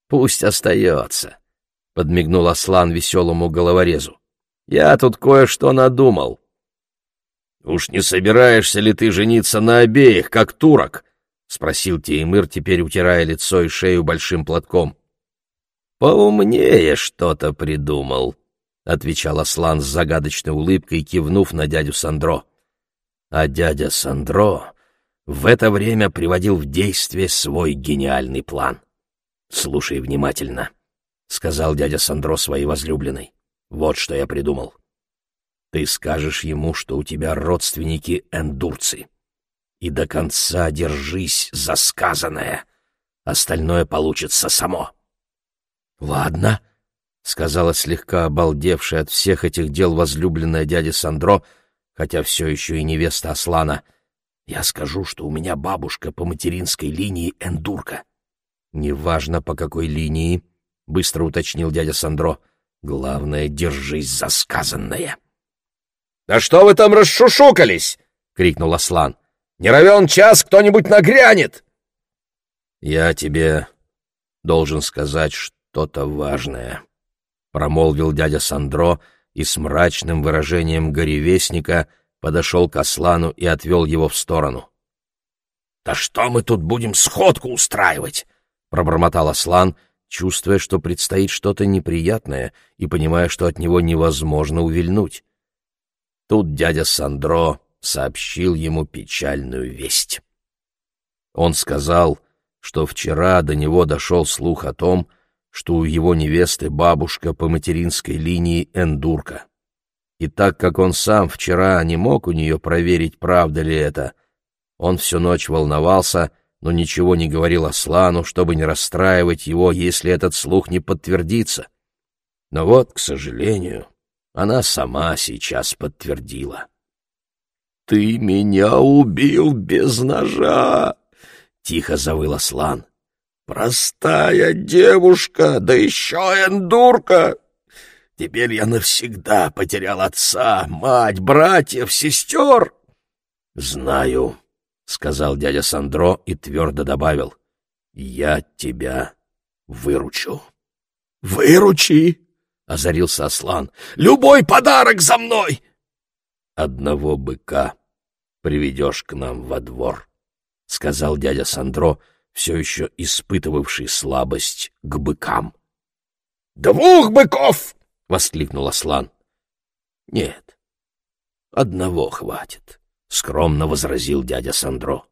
«Пусть остается», — подмигнул Аслан веселому головорезу. «Я тут кое-что надумал». «Уж не собираешься ли ты жениться на обеих, как турок?» — спросил Теймыр, теперь утирая лицо и шею большим платком. «Поумнее что-то придумал», — отвечал Аслан с загадочной улыбкой, кивнув на дядю Сандро. А дядя Сандро в это время приводил в действие свой гениальный план. «Слушай внимательно», — сказал дядя Сандро своей возлюбленной. «Вот что я придумал. Ты скажешь ему, что у тебя родственники эндурцы, и до конца держись за сказанное. Остальное получится само». «Ладно», — сказала слегка обалдевшая от всех этих дел возлюбленная дядя Сандро, хотя все еще и невеста Аслана. «Я скажу, что у меня бабушка по материнской линии эндурка». «Неважно, по какой линии», — быстро уточнил дядя Сандро. «Главное, держись за сказанное». «Да что вы там расшушукались?» — крикнул Аслан. «Не равен час кто-нибудь нагрянет!» «Я тебе должен сказать что-то важное», — промолвил дядя Сандро и с мрачным выражением горевестника подошел к Аслану и отвел его в сторону. «Да что мы тут будем сходку устраивать?» — пробормотал Аслан, чувствуя, что предстоит что-то неприятное и понимая, что от него невозможно увильнуть. Тут дядя Сандро сообщил ему печальную весть. Он сказал, что вчера до него дошел слух о том, что у его невесты бабушка по материнской линии Эндурка. И так как он сам вчера не мог у нее проверить, правда ли это, он всю ночь волновался, но ничего не говорил Аслану, чтобы не расстраивать его, если этот слух не подтвердится. Но вот, к сожалению, она сама сейчас подтвердила. «Ты меня убил без ножа!» — тихо завыл Аслан. «Простая девушка, да еще эндурка! Теперь я навсегда потерял отца, мать, братьев, сестер!» «Знаю», — сказал дядя Сандро и твердо добавил, — «я тебя выручу». «Выручи!» — озарился Аслан. «Любой подарок за мной!» «Одного быка приведешь к нам во двор», — сказал дядя Сандро, все еще испытывавший слабость к быкам. «Двух быков!» — воскликнул Аслан. «Нет, одного хватит», — скромно возразил дядя Сандро.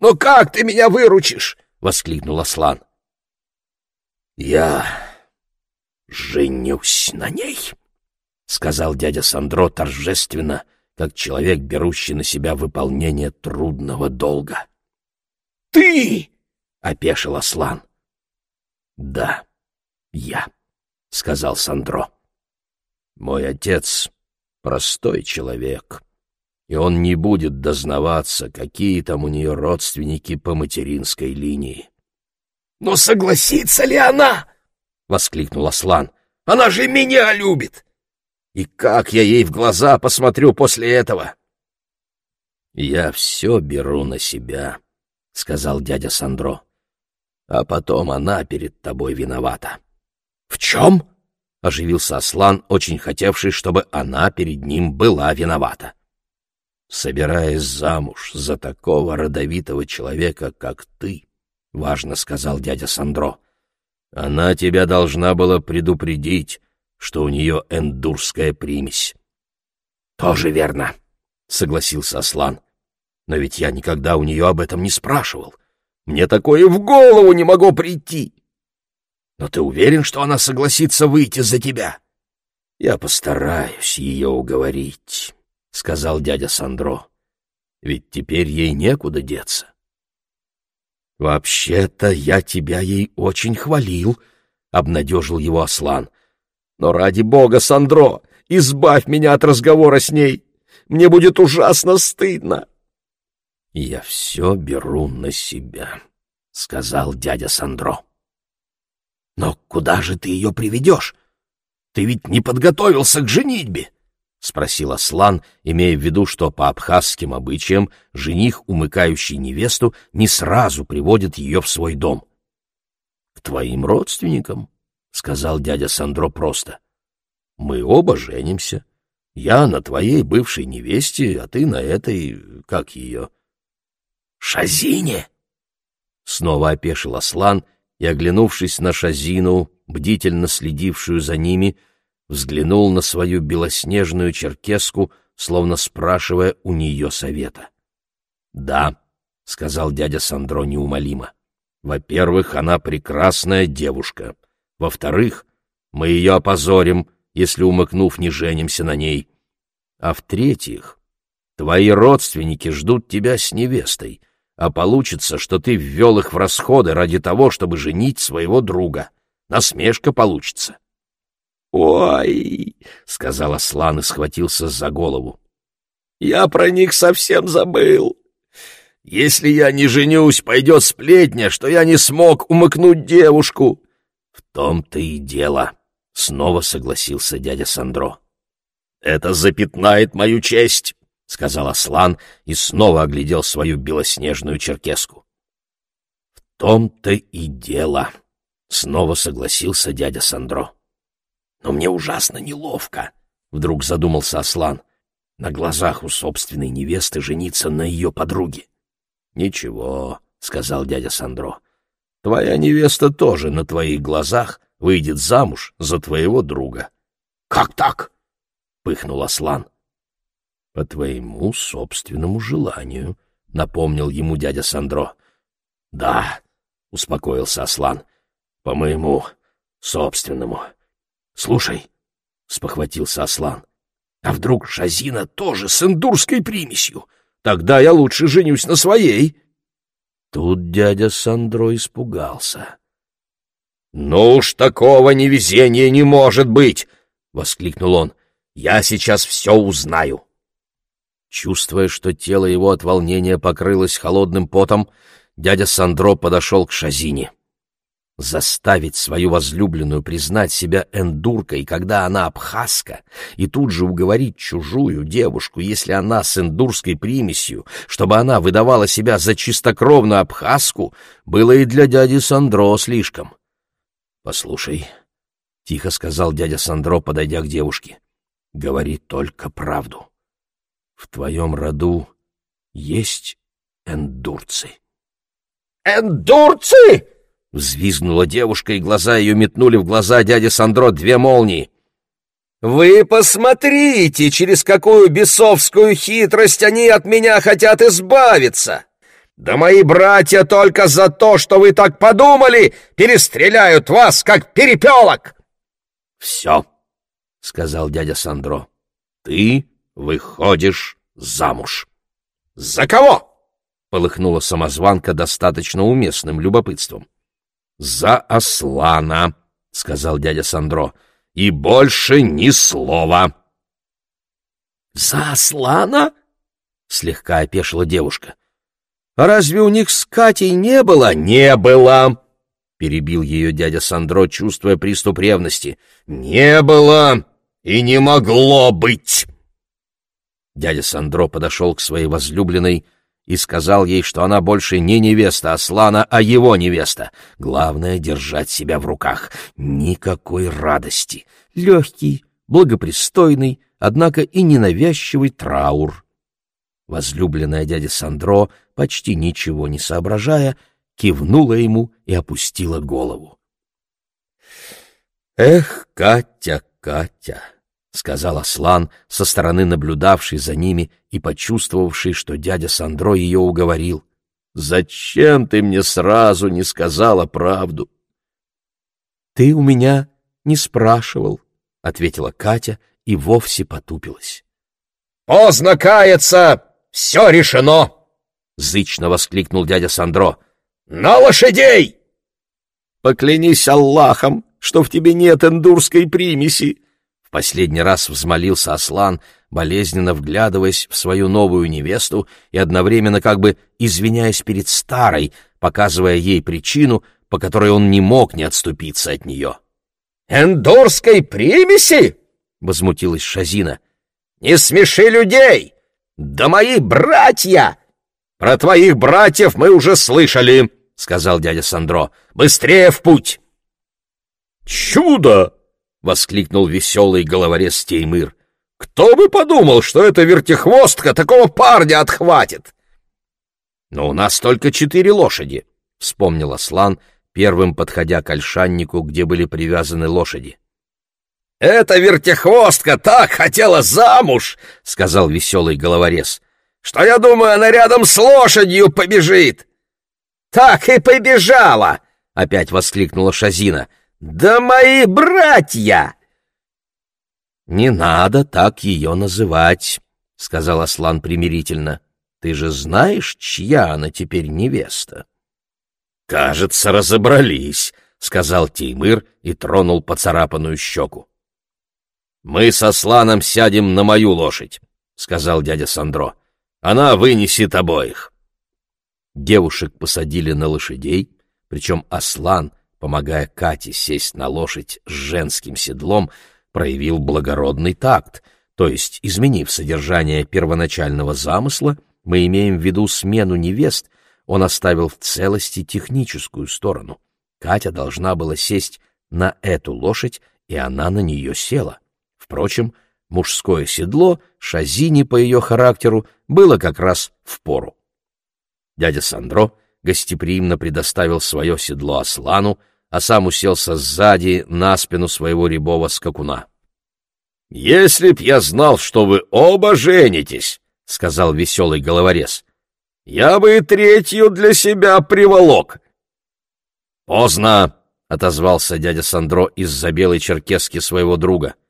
«Ну как ты меня выручишь?» — воскликнул Аслан. «Я «Женюсь на ней», — сказал дядя Сандро торжественно, как человек, берущий на себя выполнение трудного долга. «Ты!» — опешил Аслан. «Да, я», — сказал Сандро. «Мой отец — простой человек, и он не будет дознаваться, какие там у нее родственники по материнской линии». «Но согласится ли она?» — воскликнул Аслан. «Она же меня любит! И как я ей в глаза посмотрю после этого?» «Я все беру на себя», — сказал дядя Сандро. «А потом она перед тобой виновата». «В чем?» — оживился Аслан, очень хотевший, чтобы она перед ним была виновата. «Собираясь замуж за такого родовитого человека, как ты», — важно сказал дядя Сандро, она тебя должна была предупредить, что у нее эндурская примесь. — Тоже верно, — согласился Аслан. — Но ведь я никогда у нее об этом не спрашивал. Мне такое в голову не могло прийти. Но ты уверен, что она согласится выйти за тебя? — Я постараюсь ее уговорить, — сказал дядя Сандро. — Ведь теперь ей некуда деться. «Вообще-то я тебя ей очень хвалил», — обнадежил его Аслан. «Но ради бога, Сандро, избавь меня от разговора с ней. Мне будет ужасно стыдно». «Я все беру на себя», — сказал дядя Сандро. «Но куда же ты ее приведешь? Ты ведь не подготовился к женитьбе». — спросил Аслан, имея в виду, что по абхазским обычаям жених, умыкающий невесту, не сразу приводит ее в свой дом. — К твоим родственникам, — сказал дядя Сандро просто. — Мы оба женимся. Я на твоей бывшей невесте, а ты на этой, как ее? — Шазине! Снова опешил Аслан и, оглянувшись на Шазину, бдительно следившую за ними, взглянул на свою белоснежную черкеску, словно спрашивая у нее совета. «Да», — сказал дядя Сандро неумолимо, — «во-первых, она прекрасная девушка. Во-вторых, мы ее опозорим, если, умыкнув, не женимся на ней. А в-третьих, твои родственники ждут тебя с невестой, а получится, что ты ввел их в расходы ради того, чтобы женить своего друга. Насмешка получится. «Ой!» — сказал Аслан и схватился за голову. «Я про них совсем забыл. Если я не женюсь, пойдет сплетня, что я не смог умыкнуть девушку». «В том-то и дело», — снова согласился дядя Сандро. «Это запятнает мою честь», — сказал Аслан и снова оглядел свою белоснежную черкеску. «В том-то и дело», — снова согласился дядя Сандро. «Но мне ужасно неловко», — вдруг задумался Аслан, «на глазах у собственной невесты жениться на ее подруге». «Ничего», — сказал дядя Сандро, — «твоя невеста тоже на твоих глазах выйдет замуж за твоего друга». «Как так?» — пыхнул Аслан. «По твоему собственному желанию», — напомнил ему дядя Сандро. «Да», — успокоился Аслан, — «по моему собственному». «Слушай», — спохватился Аслан, — «а вдруг Шазина тоже с индурской примесью? Тогда я лучше женюсь на своей». Тут дядя Сандро испугался. «Ну уж такого невезения не может быть!» — воскликнул он. «Я сейчас все узнаю!» Чувствуя, что тело его от волнения покрылось холодным потом, дядя Сандро подошел к Шазине. Заставить свою возлюбленную признать себя эндуркой, когда она абхазка, и тут же уговорить чужую девушку, если она с эндурской примесью, чтобы она выдавала себя за чистокровную абхазку, было и для дяди Сандро слишком. «Послушай», — тихо сказал дядя Сандро, подойдя к девушке, — «говори только правду» в твоем роду есть эндурцы?» «Эндурцы!» — взвизгнула девушка, и глаза ее метнули в глаза дяди Сандро две молнии. «Вы посмотрите, через какую бесовскую хитрость они от меня хотят избавиться! Да мои братья только за то, что вы так подумали, перестреляют вас, как перепелок!» «Все», — сказал дядя Сандро, — «ты выходишь замуж. — За кого? — полыхнула самозванка достаточно уместным любопытством. — За Аслана, — сказал дядя Сандро, — и больше ни слова. — За Аслана? — слегка опешила девушка. — А разве у них с Катей не было? — Не было! — перебил ее дядя Сандро, чувствуя приступ ревности. — Не было и не могло быть! Дядя Сандро подошел к своей возлюбленной и сказал ей, что она больше не невеста Аслана, а его невеста. Главное — держать себя в руках. Никакой радости. Легкий, благопристойный, однако и ненавязчивый траур. Возлюбленная дядя Сандро, почти ничего не соображая, кивнула ему и опустила голову. «Эх, Катя, Катя!» — сказал Аслан, со стороны наблюдавший за ними и почувствовавший, что дядя Сандро ее уговорил. «Зачем ты мне сразу не сказала правду?» «Ты у меня не спрашивал», — ответила Катя и вовсе потупилась. «Поздно каяться! Все решено!» — зычно воскликнул дядя Сандро. «На лошадей!» «Поклянись Аллахом, что в тебе нет эндурской примеси!» В последний раз взмолился Аслан, болезненно вглядываясь в свою новую невесту и одновременно как бы извиняясь перед старой, показывая ей причину, по которой он не мог не отступиться от нее. «Эндорской примеси?» — возмутилась Шазина. Не смеши людей! Да мои братья!» «Про твоих братьев мы уже слышали», — сказал дядя Сандро. «Быстрее в путь!» «Чудо!» — воскликнул веселый головорез Теймыр. «Кто бы подумал, что эта вертихвостка такого парня отхватит!» «Но у нас только четыре лошади», — вспомнил Аслан, первым подходя к ольшаннику, где были привязаны лошади. «Эта вертихвостка так хотела замуж!» — сказал веселый головорез что, я думаю, она рядом с лошадью побежит. Так и побежала, опять воскликнула Шазина. Да мои братья! Не надо так ее называть, сказал Аслан примирительно. Ты же знаешь, чья она теперь невеста? Кажется, разобрались, сказал Теймыр и тронул поцарапанную щеку. Мы с Асланом сядем на мою лошадь, сказал дядя Сандро. Она вынесет обоих. Девушек посадили на лошадей, причем Аслан, помогая Кате сесть на лошадь с женским седлом, проявил благородный такт, то есть, изменив содержание первоначального замысла, мы имеем в виду смену невест, он оставил в целости техническую сторону. Катя должна была сесть на эту лошадь, и она на нее села. Впрочем, мужское седло Шазини по ее характеру было как раз в пору. Дядя Сандро гостеприимно предоставил свое седло Аслану, а сам уселся сзади на спину своего рябого скакуна. — Если б я знал, что вы оба женитесь, — сказал веселый головорез, — я бы и третью для себя приволок. — Поздно, — отозвался дядя Сандро из-за белой черкески своего друга. —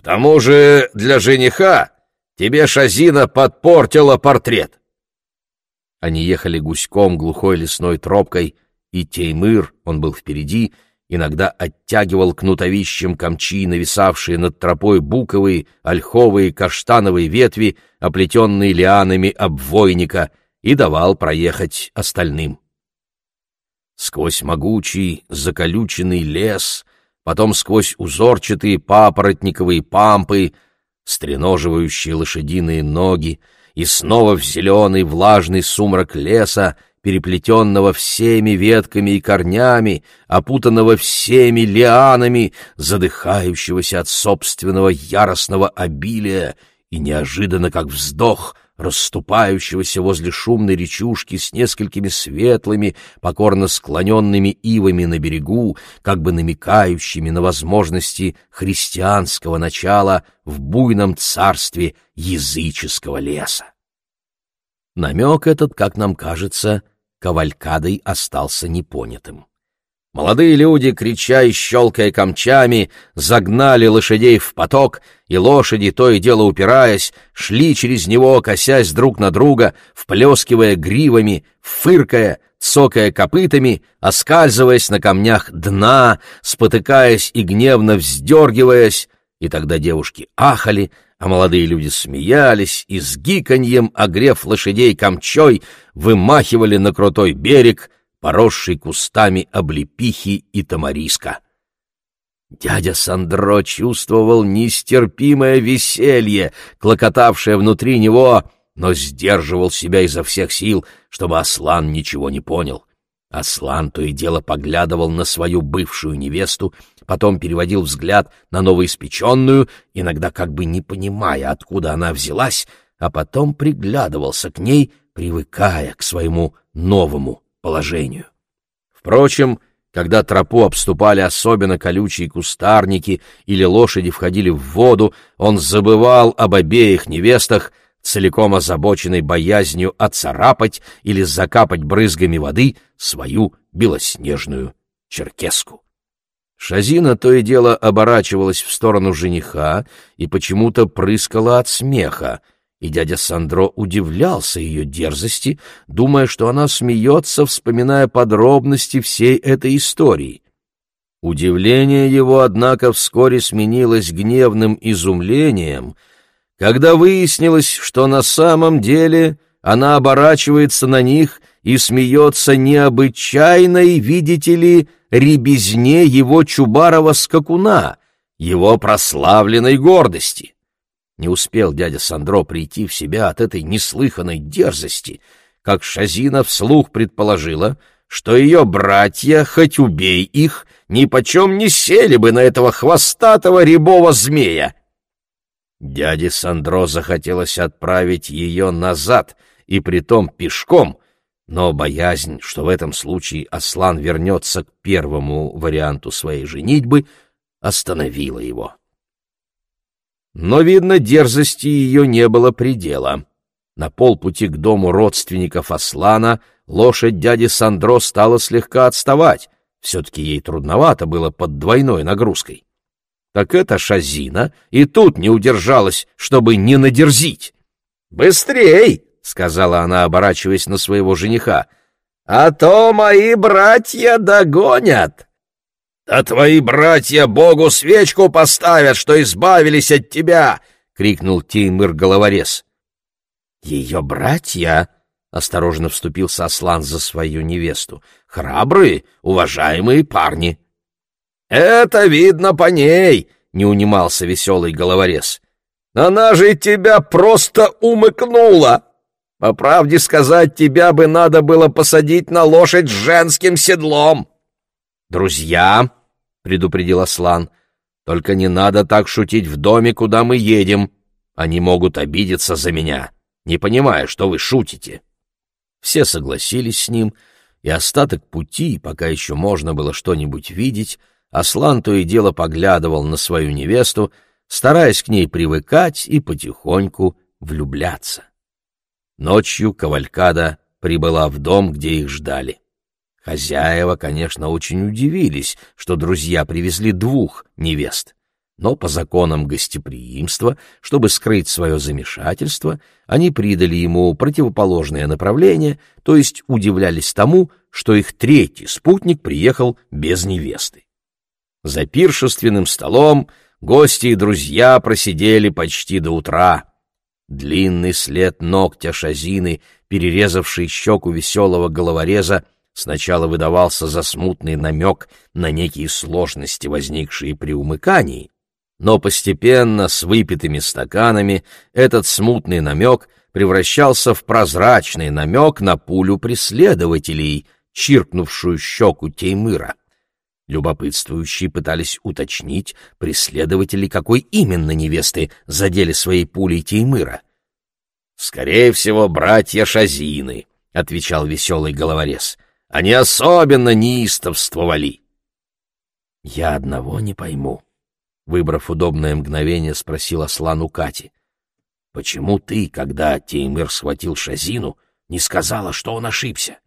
к тому же для жениха тебе Шазина подпортила портрет. Они ехали гуськом глухой лесной тропкой, и Теймыр, он был впереди, иногда оттягивал кнутовищем камчи, нависавшие над тропой буковые, ольховые, каштановые ветви, оплетенные лианами обвойника, и давал проехать остальным. Сквозь могучий, заколюченный лес потом сквозь узорчатые папоротниковые пампы, стреноживающие лошадиные ноги, и снова в зеленый влажный сумрак леса, переплетенного всеми ветками и корнями, опутанного всеми лианами, задыхающегося от собственного яростного обилия, и неожиданно, как вздох, расступающегося возле шумной речушки с несколькими светлыми, покорно склоненными ивами на берегу, как бы намекающими на возможности христианского начала в буйном царстве языческого леса. Намек этот, как нам кажется, кавалькадой остался непонятым. Молодые люди, крича и щелкая камчами, загнали лошадей в поток, и лошади, то и дело упираясь, шли через него, косясь друг на друга, вплескивая гривами, фыркая, цокая копытами, оскальзываясь на камнях дна, спотыкаясь и гневно вздергиваясь, и тогда девушки ахали, а молодые люди смеялись и с гиканьем, огрев лошадей камчой, вымахивали на крутой берег — поросший кустами облепихи и тамариска. Дядя Сандро чувствовал нестерпимое веселье, клокотавшее внутри него, но сдерживал себя изо всех сил, чтобы Аслан ничего не понял. Аслан то и дело поглядывал на свою бывшую невесту, потом переводил взгляд на новоиспеченную, иногда как бы не понимая, откуда она взялась, а потом приглядывался к ней, привыкая к своему новому положению. Впрочем, когда тропу обступали особенно колючие кустарники или лошади входили в воду, он забывал об обеих невестах, целиком озабоченной боязнью оцарапать или закапать брызгами воды свою белоснежную черкеску. Шазина то и дело оборачивалась в сторону жениха и почему-то прыскала от смеха, и дядя Сандро удивлялся ее дерзости, думая, что она смеется, вспоминая подробности всей этой истории. Удивление его, однако, вскоре сменилось гневным изумлением, когда выяснилось, что на самом деле она оборачивается на них и смеется необычайной, видите ли, ребезне его чубарова скакуна, его прославленной гордости. Не успел дядя Сандро прийти в себя от этой неслыханной дерзости, как Шазина вслух предположила, что ее братья, хоть убей их, ни почем не сели бы на этого хвостатого рябого змея. Дяде Сандро захотелось отправить ее назад, и притом пешком, но боязнь, что в этом случае Аслан вернется к первому варианту своей женитьбы, остановила его. Но, видно, дерзости ее не было предела. На полпути к дому родственников Аслана лошадь дяди Сандро стала слегка отставать, все-таки ей трудновато было под двойной нагрузкой. Так эта Шазина и тут не удержалась, чтобы не надерзить. «Быстрей!» — сказала она, оборачиваясь на своего жениха. «А то мои братья догонят!» «Да твои братья Богу свечку поставят, что избавились от тебя!» — крикнул Теймыр-головорез. «Ее братья?» — осторожно вступился Аслан за свою невесту. «Храбрые, уважаемые парни!» «Это видно по ней!» — не унимался веселый головорез. «Она же тебя просто умыкнула!» По правде сказать, тебя бы надо было посадить на лошадь с женским седлом. Друзья, — предупредил Аслан, — только не надо так шутить в доме, куда мы едем. Они могут обидеться за меня, не понимая, что вы шутите. Все согласились с ним, и остаток пути, пока еще можно было что-нибудь видеть, Аслан то и дело поглядывал на свою невесту, стараясь к ней привыкать и потихоньку влюбляться. Ночью Кавалькада прибыла в дом, где их ждали. Хозяева, конечно, очень удивились, что друзья привезли двух невест. Но по законам гостеприимства, чтобы скрыть свое замешательство, они придали ему противоположное направление, то есть удивлялись тому, что их третий спутник приехал без невесты. За пиршественным столом гости и друзья просидели почти до утра. Длинный след ногтя шазины, перерезавший щеку веселого головореза, сначала выдавался за смутный намек на некие сложности, возникшие при умыкании, но постепенно с выпитыми стаканами этот смутный намек превращался в прозрачный намек на пулю преследователей, чиркнувшую щеку Теймыра. Любопытствующие пытались уточнить, преследователи какой именно невесты задели своей пулей Теймыра. «Скорее всего, братья Шазины», — отвечал веселый головорез. «Они особенно неистовствовали». «Я одного не пойму», — выбрав удобное мгновение, спросил Аслан у Кати. «Почему ты, когда Теймыр схватил Шазину, не сказала, что он ошибся?»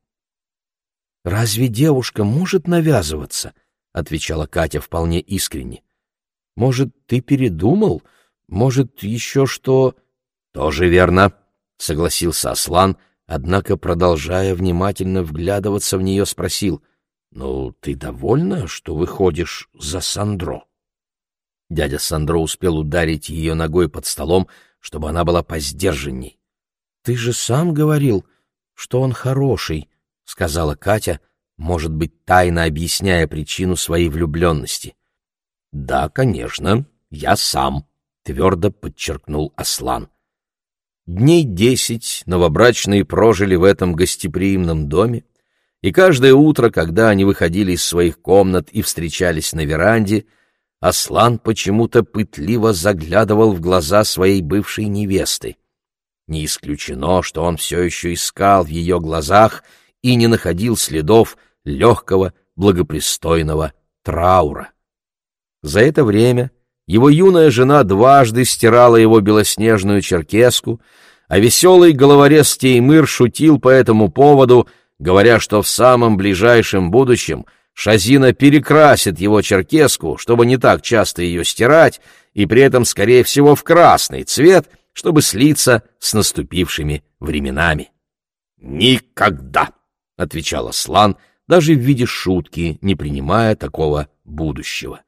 «Разве девушка может навязываться?» — отвечала Катя вполне искренне. «Может, ты передумал? Может, еще что...» «Тоже верно», — согласился Аслан, однако, продолжая внимательно вглядываться в нее, спросил. «Ну, ты довольна, что выходишь за Сандро?» Дядя Сандро успел ударить ее ногой под столом, чтобы она была посдержанней. «Ты же сам говорил, что он хороший», — сказала Катя, — может быть, тайно объясняя причину своей влюбленности. «Да, конечно, я сам», — твердо подчеркнул Аслан. Дней десять новобрачные прожили в этом гостеприимном доме, и каждое утро, когда они выходили из своих комнат и встречались на веранде, Аслан почему-то пытливо заглядывал в глаза своей бывшей невесты. Не исключено, что он все еще искал в ее глазах — и не находил следов легкого, благопристойного траура. За это время его юная жена дважды стирала его белоснежную черкеску, а веселый головорез Теймыр шутил по этому поводу, говоря, что в самом ближайшем будущем Шазина перекрасит его черкеску, чтобы не так часто ее стирать, и при этом, скорее всего, в красный цвет, чтобы слиться с наступившими временами. «Никогда!» — отвечал Аслан, даже в виде шутки, не принимая такого будущего.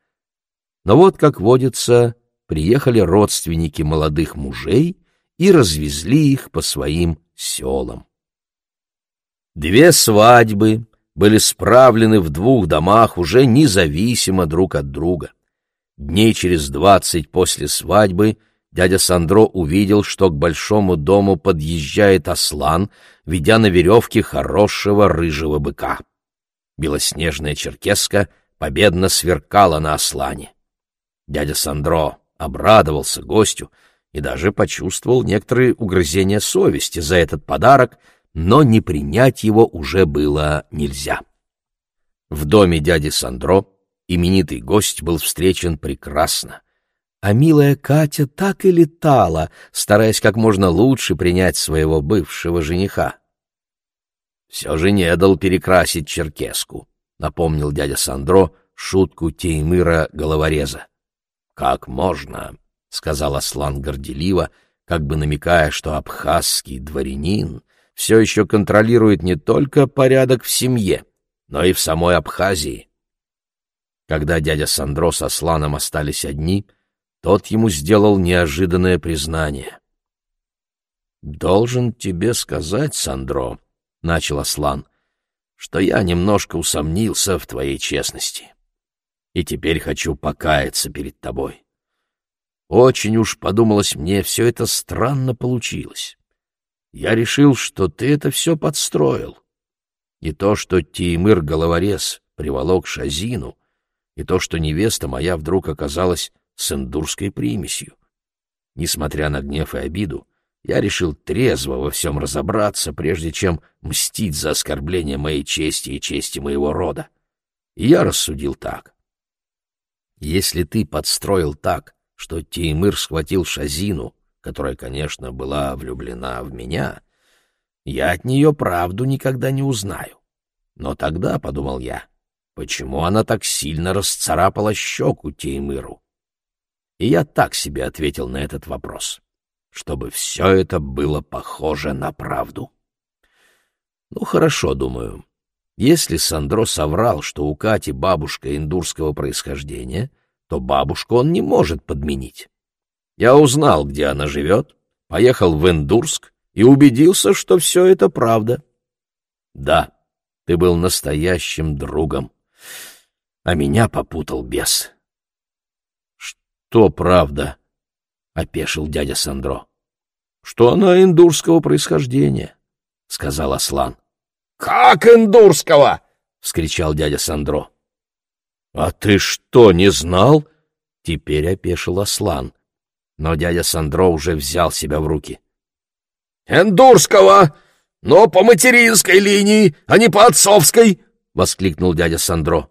Но вот, как водится, приехали родственники молодых мужей и развезли их по своим селам. Две свадьбы были справлены в двух домах уже независимо друг от друга. Дней через двадцать после свадьбы дядя Сандро увидел, что к большому дому подъезжает ослан, ведя на веревке хорошего рыжего быка. Белоснежная черкеска победно сверкала на ослане. Дядя Сандро обрадовался гостю и даже почувствовал некоторые угрызения совести за этот подарок, но не принять его уже было нельзя. В доме дяди Сандро именитый гость был встречен прекрасно, а милая Катя так и летала, стараясь как можно лучше принять своего бывшего жениха. «Все же не дал перекрасить черкеску», — напомнил дядя Сандро шутку Теймыра головореза. «Как можно?» — сказал Аслан горделиво, как бы намекая, что абхазский дворянин все еще контролирует не только порядок в семье, но и в самой Абхазии. Когда дядя Сандро с Асланом остались одни, тот ему сделал неожиданное признание. «Должен тебе сказать, Сандро», — начал Аслан, — «что я немножко усомнился в твоей честности, и теперь хочу покаяться перед тобой. Очень уж подумалось мне, все это странно получилось. Я решил, что ты это все подстроил. И то, что Теймыр головорез приволок Шазину, и то, что невеста моя вдруг оказалась с индурской примесью. Несмотря на гнев и обиду, я решил трезво во всем разобраться, прежде чем мстить за оскорбление моей чести и чести моего рода. И я рассудил так. Если ты подстроил так, что Теймыр схватил Шазину, которая, конечно, была влюблена в меня, я от нее правду никогда не узнаю. Но тогда, — подумал я, — почему она так сильно расцарапала щеку Теймыру? И я так себе ответил на этот вопрос, чтобы все это было похоже на правду. Ну, хорошо, думаю. Если Сандро соврал, что у Кати бабушка индурского происхождения, то бабушку он не может подменить. Я узнал, где она живет, поехал в Индурск и убедился, что все это правда. Да, ты был настоящим другом, а меня попутал бес. — Что правда? — опешил дядя Сандро. — Что она индурского происхождения, — сказал Аслан. — Как индурского? — вскричал дядя Сандро. — А ты что, не знал? — теперь опешил Аслан. Но дядя Сандро уже взял себя в руки. «Эндурского! Но по материнской линии, а не по отцовской!» — воскликнул дядя Сандро.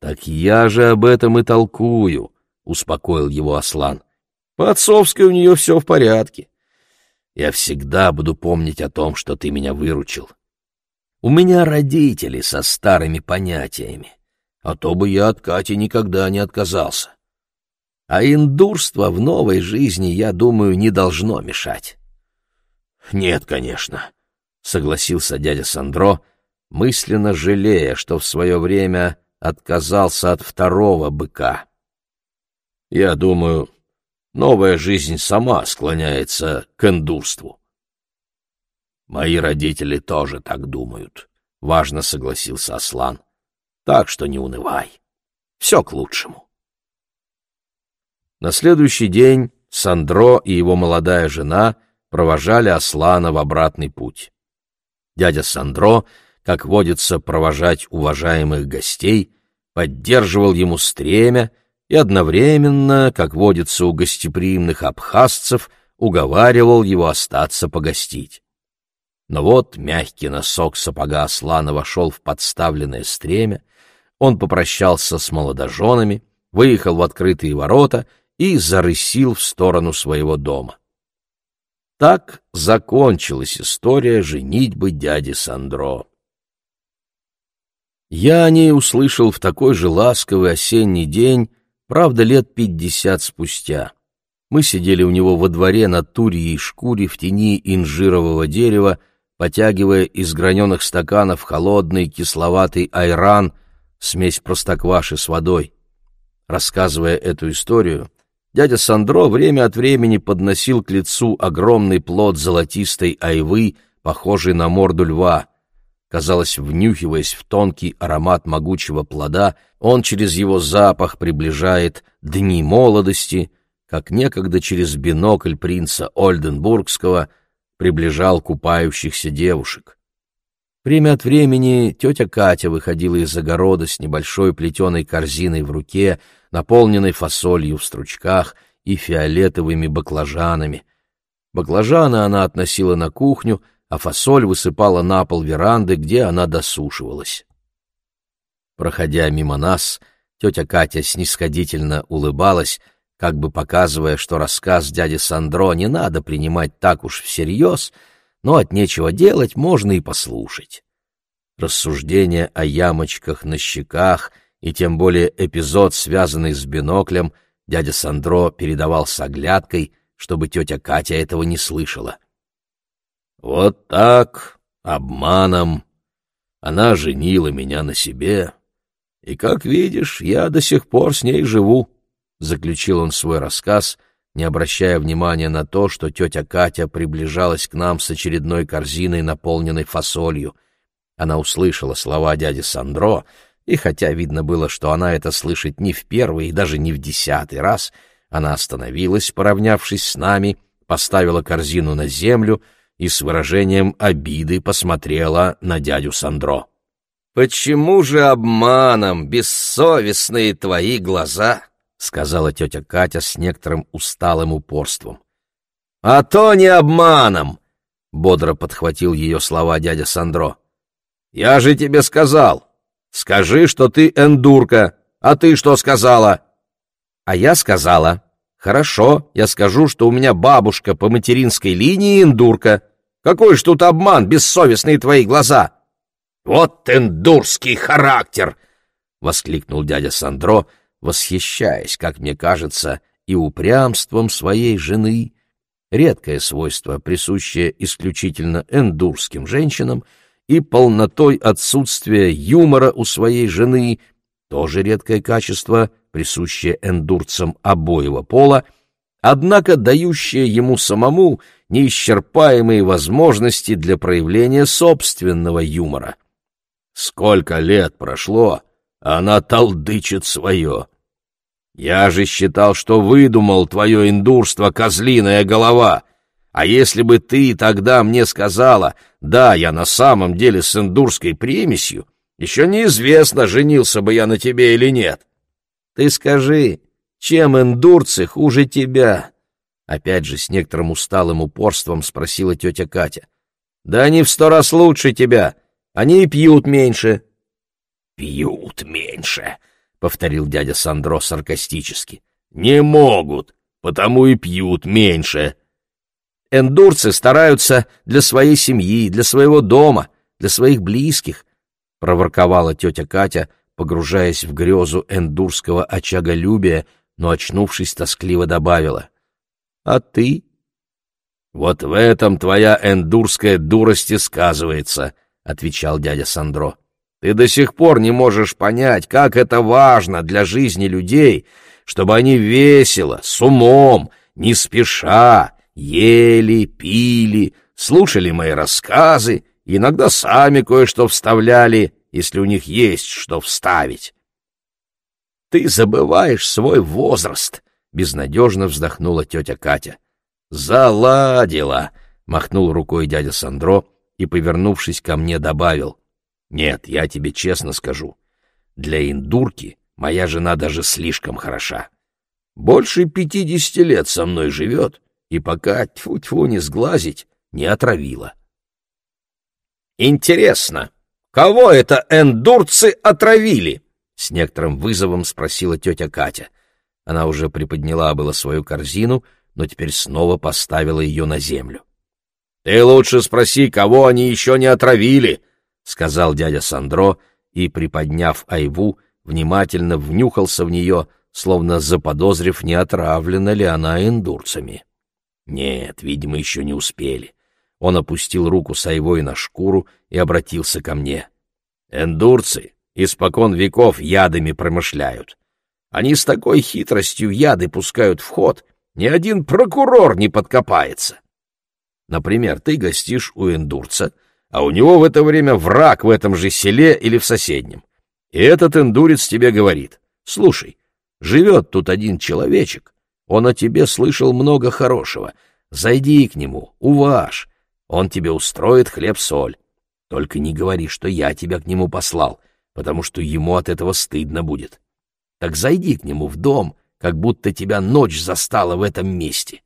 «Так я же об этом и толкую», — успокоил его Аслан. «По отцовской у нее все в порядке. Я всегда буду помнить о том, что ты меня выручил. У меня родители со старыми понятиями, а то бы я от Кати никогда не отказался. А индурство в новой жизни, я думаю, не должно мешать. Нет, конечно, согласился дядя Сандро, мысленно жалея, что в свое время отказался от второго быка. Я думаю, новая жизнь сама склоняется к индурству. Мои родители тоже так думают, важно согласился Аслан. Так что не унывай. Все к лучшему. На следующий день Сандро и его молодая жена провожали Аслана в обратный путь. Дядя Сандро, как водится провожать уважаемых гостей, поддерживал ему стремя и одновременно, как водится у гостеприимных абхазцев, уговаривал его остаться погостить. Но вот мягкий носок сапога Аслана вошел в подставленное стремя, он попрощался с молодоженами, выехал в открытые ворота — и зарысил в сторону своего дома. Так закончилась история женитьбы дяди Сандро. Я о ней услышал в такой же ласковый осенний день, правда, лет пятьдесят спустя. Мы сидели у него во дворе на турьей шкуре в тени инжирового дерева, потягивая из граненых стаканов холодный кисловатый айран, смесь простокваши с водой. Рассказывая эту историю, дядя Сандро время от времени подносил к лицу огромный плод золотистой айвы, похожий на морду льва. Казалось, внюхиваясь в тонкий аромат могучего плода, он через его запах приближает дни молодости, как некогда через бинокль принца Ольденбургского приближал купающихся девушек. Время от времени тетя Катя выходила из огорода с небольшой плетеной корзиной в руке, наполненной фасолью в стручках и фиолетовыми баклажанами. Баклажаны она относила на кухню, а фасоль высыпала на пол веранды, где она досушивалась. Проходя мимо нас, тетя Катя снисходительно улыбалась, как бы показывая, что рассказ дяди Сандро не надо принимать так уж всерьез, но от нечего делать можно и послушать. Рассуждения о ямочках на щеках и тем более эпизод, связанный с биноклем, дядя Сандро передавал с оглядкой, чтобы тетя Катя этого не слышала. «Вот так, обманом, она женила меня на себе, и, как видишь, я до сих пор с ней живу», заключил он свой рассказ, не обращая внимания на то, что тетя Катя приближалась к нам с очередной корзиной, наполненной фасолью. Она услышала слова дяди Сандро, и хотя видно было, что она это слышит не в первый и даже не в десятый раз, она остановилась, поравнявшись с нами, поставила корзину на землю и с выражением обиды посмотрела на дядю Сандро. «Почему же обманом, бессовестные твои глаза?» — сказала тетя Катя с некоторым усталым упорством. — А то не обманом! — бодро подхватил ее слова дядя Сандро. — Я же тебе сказал! Скажи, что ты эндурка! А ты что сказала? — А я сказала. Хорошо, я скажу, что у меня бабушка по материнской линии эндурка. Какой ж тут обман, бессовестные твои глаза! — Вот эндурский характер! — воскликнул дядя Сандро, — восхищаясь, как мне кажется, и упрямством своей жены, редкое свойство, присущее исключительно эндурским женщинам, и полнотой отсутствия юмора у своей жены, тоже редкое качество, присущее эндурцам обоего пола, однако дающее ему самому неисчерпаемые возможности для проявления собственного юмора. Сколько лет прошло, она толдычит свое. Я же считал, что выдумал твое индурство, козлиная голова. А если бы ты тогда мне сказала, да, я на самом деле с индурской примесью, еще неизвестно, женился бы я на тебе или нет. Ты скажи, чем индурцы хуже тебя? Опять же, с некоторым усталым упорством спросила тетя Катя. Да они в сто раз лучше тебя, они и пьют меньше, «Пьют меньше», — повторил дядя Сандро саркастически. «Не могут, потому и пьют меньше». «Эндурцы стараются для своей семьи, для своего дома, для своих близких», — проворковала тетя Катя, погружаясь в грезу эндурского очаголюбия, но, очнувшись, тоскливо добавила. «А ты?» «Вот в этом твоя эндурская дурость и сказывается», — отвечал дядя Сандро. Ты до сих пор не можешь понять, как это важно для жизни людей, чтобы они весело, с умом, не спеша, ели, пили, слушали мои рассказы, иногда сами кое-что вставляли, если у них есть что вставить. Ты забываешь свой возраст, — безнадежно вздохнула тетя Катя. «Заладила!» — махнул рукой дядя Сандро и, повернувшись ко мне, добавил. Нет, я тебе честно скажу, для индурки моя жена даже слишком хороша. Больше пятидесяти лет со мной живет, и пока, тьфу-тьфу, не сглазить, не отравила. «Интересно, кого это эндурцы отравили?» — с некоторым вызовом спросила тетя Катя. Она уже приподняла было свою корзину, но теперь снова поставила ее на землю. «Ты лучше спроси, кого они еще не отравили!» — сказал дядя Сандро и, приподняв айву, внимательно внюхался в нее, словно заподозрив, не отравлена ли она индурцами. Нет, видимо, еще не успели. Он опустил руку с айвой на шкуру и обратился ко мне. «Эндурцы испокон веков ядами промышляют. Они с такой хитростью яды пускают в ход, ни один прокурор не подкопается. Например, ты гостишь у эндурца — а у него в это время враг в этом же селе или в соседнем. И этот индурец тебе говорит, слушай, живет тут один человечек, Он о тебе слышал много хорошего. Зайди к нему, уваж. Он тебе устроит хлеб-соль. Только не говори, что я тебя к нему послал, потому что ему от этого стыдно будет. Так зайди к нему в дом, как будто тебя ночь застала в этом месте.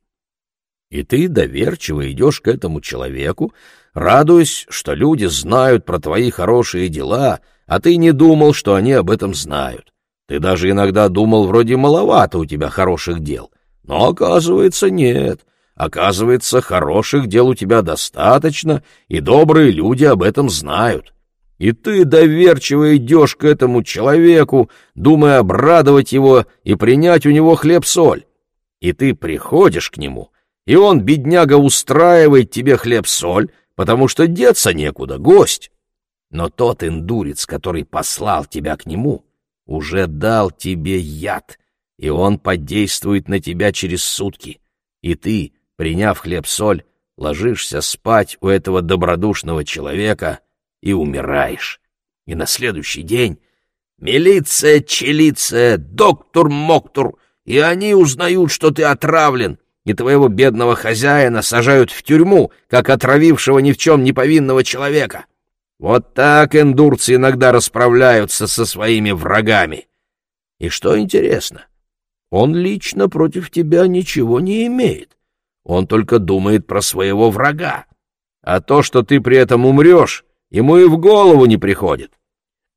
И ты доверчиво идешь к этому человеку, радуясь, что люди знают про твои хорошие дела, а ты не думал, что они об этом знают. Ты даже иногда думал, вроде маловато у тебя хороших дел. Но оказывается, нет. Оказывается, хороших дел у тебя достаточно, и добрые люди об этом знают. И ты доверчиво идешь к этому человеку, думая обрадовать его и принять у него хлеб-соль. И ты приходишь к нему, и он, бедняга, устраивает тебе хлеб-соль, потому что деться некуда, гость. Но тот индурец, который послал тебя к нему, уже дал тебе яд, и он подействует на тебя через сутки. И ты, приняв хлеб-соль, ложишься спать у этого добродушного человека и умираешь. И на следующий день милиция, челиция, доктор-моктур, и они узнают, что ты отравлен, и твоего бедного хозяина сажают в тюрьму, как отравившего ни в чем не повинного человека. Вот так эндурцы иногда расправляются со своими врагами. И что интересно, он лично против тебя ничего не имеет. Он только думает про своего врага. А то, что ты при этом умрешь, ему и в голову не приходит.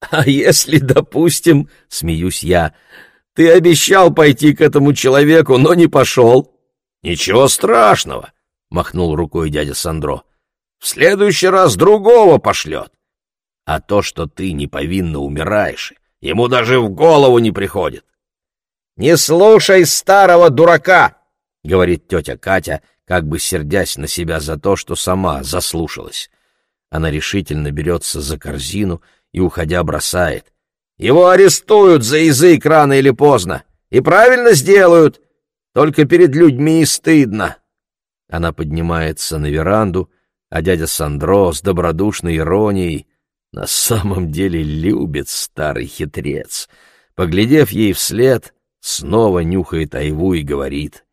А если, допустим, смеюсь я, ты обещал пойти к этому человеку, но не пошел? Ничего страшного, махнул рукой дядя Сандро. В следующий раз другого пошлет. А то, что ты неповинно умираешь, ему даже в голову не приходит. «Не слушай старого дурака!» — говорит тетя Катя, как бы сердясь на себя за то, что сама заслушалась. Она решительно берется за корзину и, уходя, бросает. «Его арестуют за язык рано или поздно, и правильно сделают, только перед людьми стыдно». Она поднимается на веранду, а дядя Сандро с добродушной иронией на самом деле любит старый хитрец. Поглядев ей вслед, снова нюхает айву и говорит.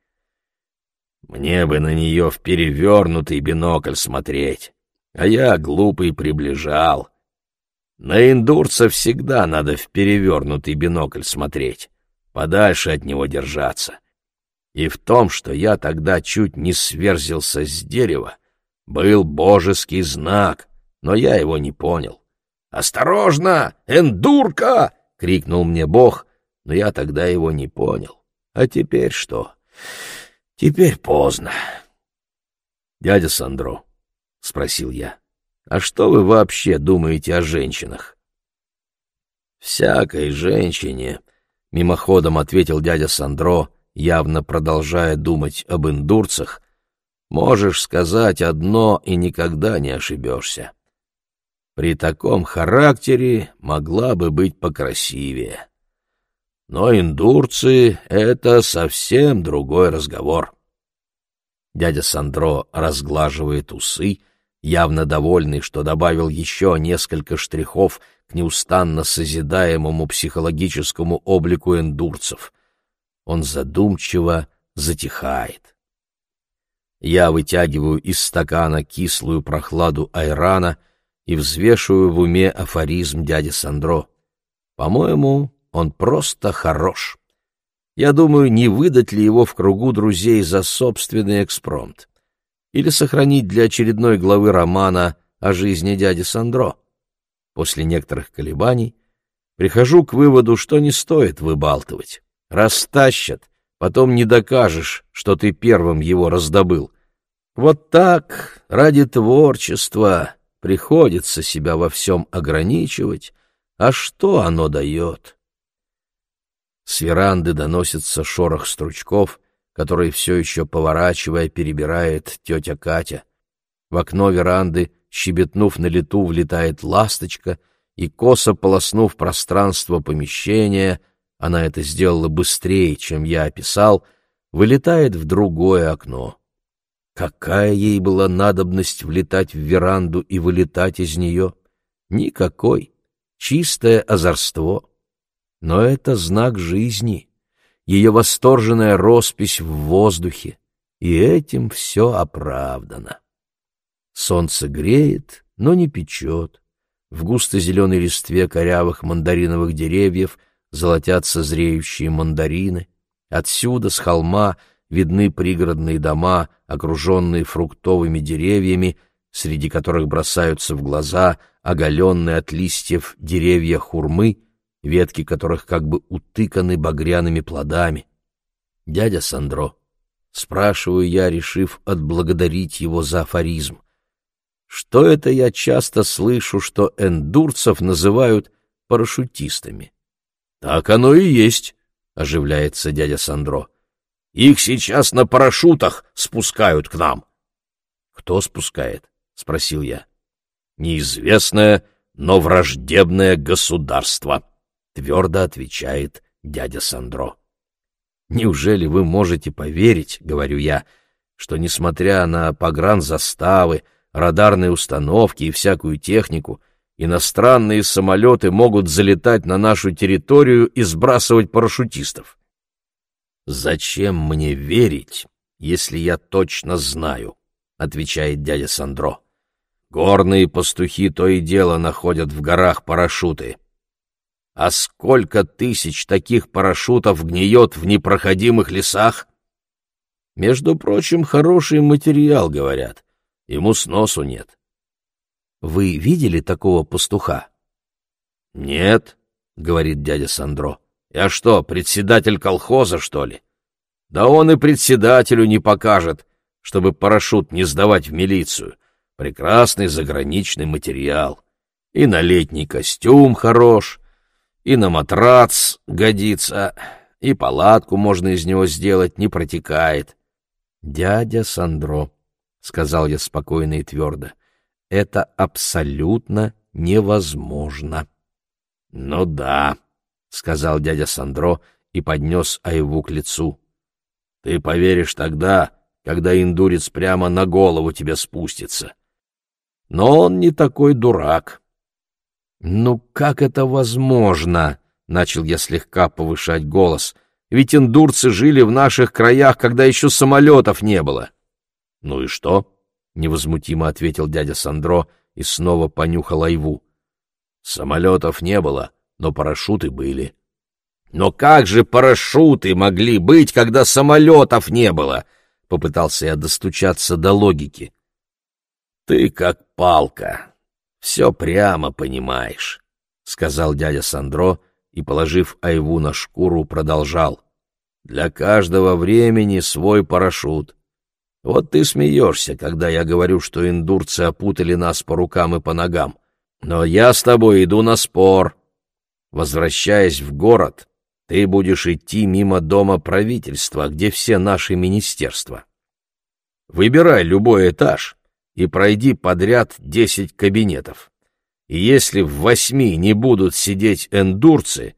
«Мне бы на нее в перевернутый бинокль смотреть, а я, глупый, приближал. На индурца всегда надо в перевернутый бинокль смотреть, подальше от него держаться. И в том, что я тогда чуть не сверзился с дерева, был божеский знак, но я его не понял. «Осторожно! Эндурка!» — крикнул мне Бог, но я тогда его не понял. А теперь что? Теперь поздно. «Дядя Сандро», — спросил я, — «а что вы вообще думаете о женщинах?» «Всякой женщине», — мимоходом ответил дядя Сандро, явно продолжая думать об индурцах, «можешь сказать одно и никогда не ошибешься. При таком характере могла бы быть покрасивее. Но индурцы — это совсем другой разговор. Дядя Сандро разглаживает усы, явно довольный, что добавил еще несколько штрихов к неустанно созидаемому психологическому облику эндурцев. Он задумчиво затихает. Я вытягиваю из стакана кислую прохладу айрана и взвешиваю в уме афоризм дяди Сандро. По-моему, он просто хорош. Я думаю, не выдать ли его в кругу друзей за собственный экспромт. Или сохранить для очередной главы романа о жизни дяди Сандро. После некоторых колебаний прихожу к выводу, что не стоит выбалтывать. Растащат, потом не докажешь, что ты первым его раздобыл. Вот так, ради творчества, приходится себя во всем ограничивать, а что оно дает? С веранды доносится шорох стручков, который все еще, поворачивая, перебирает тетя Катя. В окно веранды, щебетнув на лету, влетает ласточка, и, косо полоснув пространство помещения, она это сделала быстрее, чем я описал, вылетает в другое окно. Какая ей была надобность влетать в веранду и вылетать из нее? Никакой. Чистое озорство. Но это знак жизни, ее восторженная роспись в воздухе, и этим все оправдано. Солнце греет, но не печет. В густо-зеленой листве корявых мандариновых деревьев золотятся зреющие мандарины. Отсюда, с холма, видны пригородные дома, окруженные фруктовыми деревьями, среди которых бросаются в глаза оголенные от листьев деревья хурмы, ветки которых как бы утыканы багряными плодами. «Дядя Сандро», — спрашиваю я, решив отблагодарить его за афоризм, что это я часто слышу, что эндурцев называют парашютистами? — Так оно и есть, — оживляется дядя Сандро. — Их сейчас на парашютах спускают к нам. — Кто спускает? — спросил я. — Неизвестное, но враждебное государство, — твердо отвечает дядя Сандро. — Неужели вы можете поверить, — говорю я, — что, несмотря на погранзаставы, радарные установки и всякую технику, иностранные самолеты могут залетать на нашу территорию и сбрасывать парашютистов. «Зачем мне верить, если я точно знаю?» — отвечает дядя Сандро. «Горные пастухи то и дело находят в горах парашюты. А сколько тысяч таких парашютов гниет в непроходимых лесах?» Между прочим, хороший материал, говорят. Ему сносу нет. Вы видели такого пастуха? Нет, говорит дядя Сандро. Я что, председатель колхоза, что ли? Да он и председателю не покажет, чтобы парашют не сдавать в милицию. Прекрасный заграничный материал. И на летний костюм хорош, и на матрац годится, и палатку можно из него сделать, не протекает. Дядя Сандро, — сказал я спокойно и твердо, — это абсолютно невозможно. — Ну да, — сказал дядя Сандро и поднес Айву к лицу. — Ты поверишь тогда, когда индурец прямо на голову тебе спустится. Но он не такой дурак. — Ну как это возможно? — начал я слегка повышать голос. — Ведь индурцы жили в наших краях, когда еще самолетов не было. — «Ну и что?» — невозмутимо ответил дядя Сандро и снова понюхал айву. «Самолетов не было, но парашюты были». «Но как же парашюты могли быть, когда самолетов не было?» — попытался я достучаться до логики. «Ты как палка, все прямо понимаешь», — сказал дядя Сандро и, положив айву на шкуру, продолжал. «Для каждого времени свой парашют. Вот ты смеешься, когда я говорю, что индурцы опутали нас по рукам и по ногам. Но я с тобой иду на спор. Возвращаясь в город, ты будешь идти мимо дома правительства, где все наши министерства. Выбирай любой этаж и пройди подряд десять кабинетов. И если в восьми не будут сидеть эндурцы,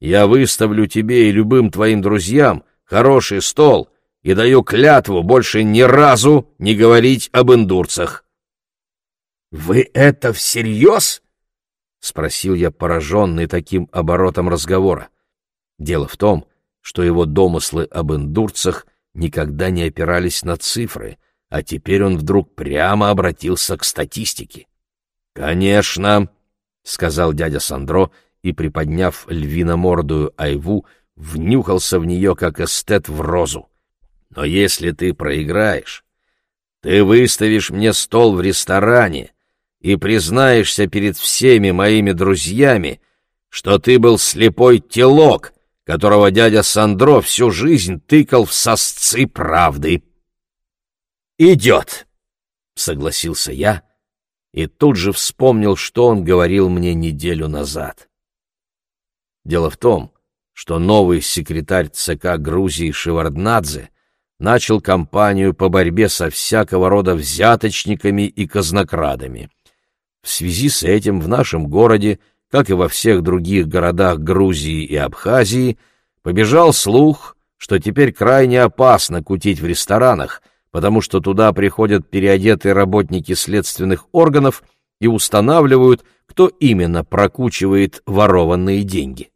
я выставлю тебе и любым твоим друзьям хороший стол — и даю клятву больше ни разу не говорить об индурцах. — Вы это всерьез? — спросил я, пораженный таким оборотом разговора. Дело в том, что его домыслы об индурцах никогда не опирались на цифры, а теперь он вдруг прямо обратился к статистике. «Конечно», — сказал дядя Сандро и, приподняв львиномордую айву, внюхался в нее, как эстет в розу. Но если ты проиграешь, ты выставишь мне стол в ресторане и признаешься перед всеми моими друзьями, что ты был слепой телок, которого дядя Сандро всю жизнь тыкал в сосцы правды. «Идет!» — согласился я и тут же вспомнил, что он говорил мне неделю назад. Дело в том, что новый секретарь ЦК Грузии Шеварднадзе начал кампанию по борьбе со всякого рода взяточниками и казнокрадами. В связи с этим в нашем городе, как и во всех других городах Грузии и Абхазии, побежал слух, что теперь крайне опасно кутить в ресторанах, потому что туда приходят переодетые работники следственных органов и устанавливают, кто именно прокучивает ворованные деньги.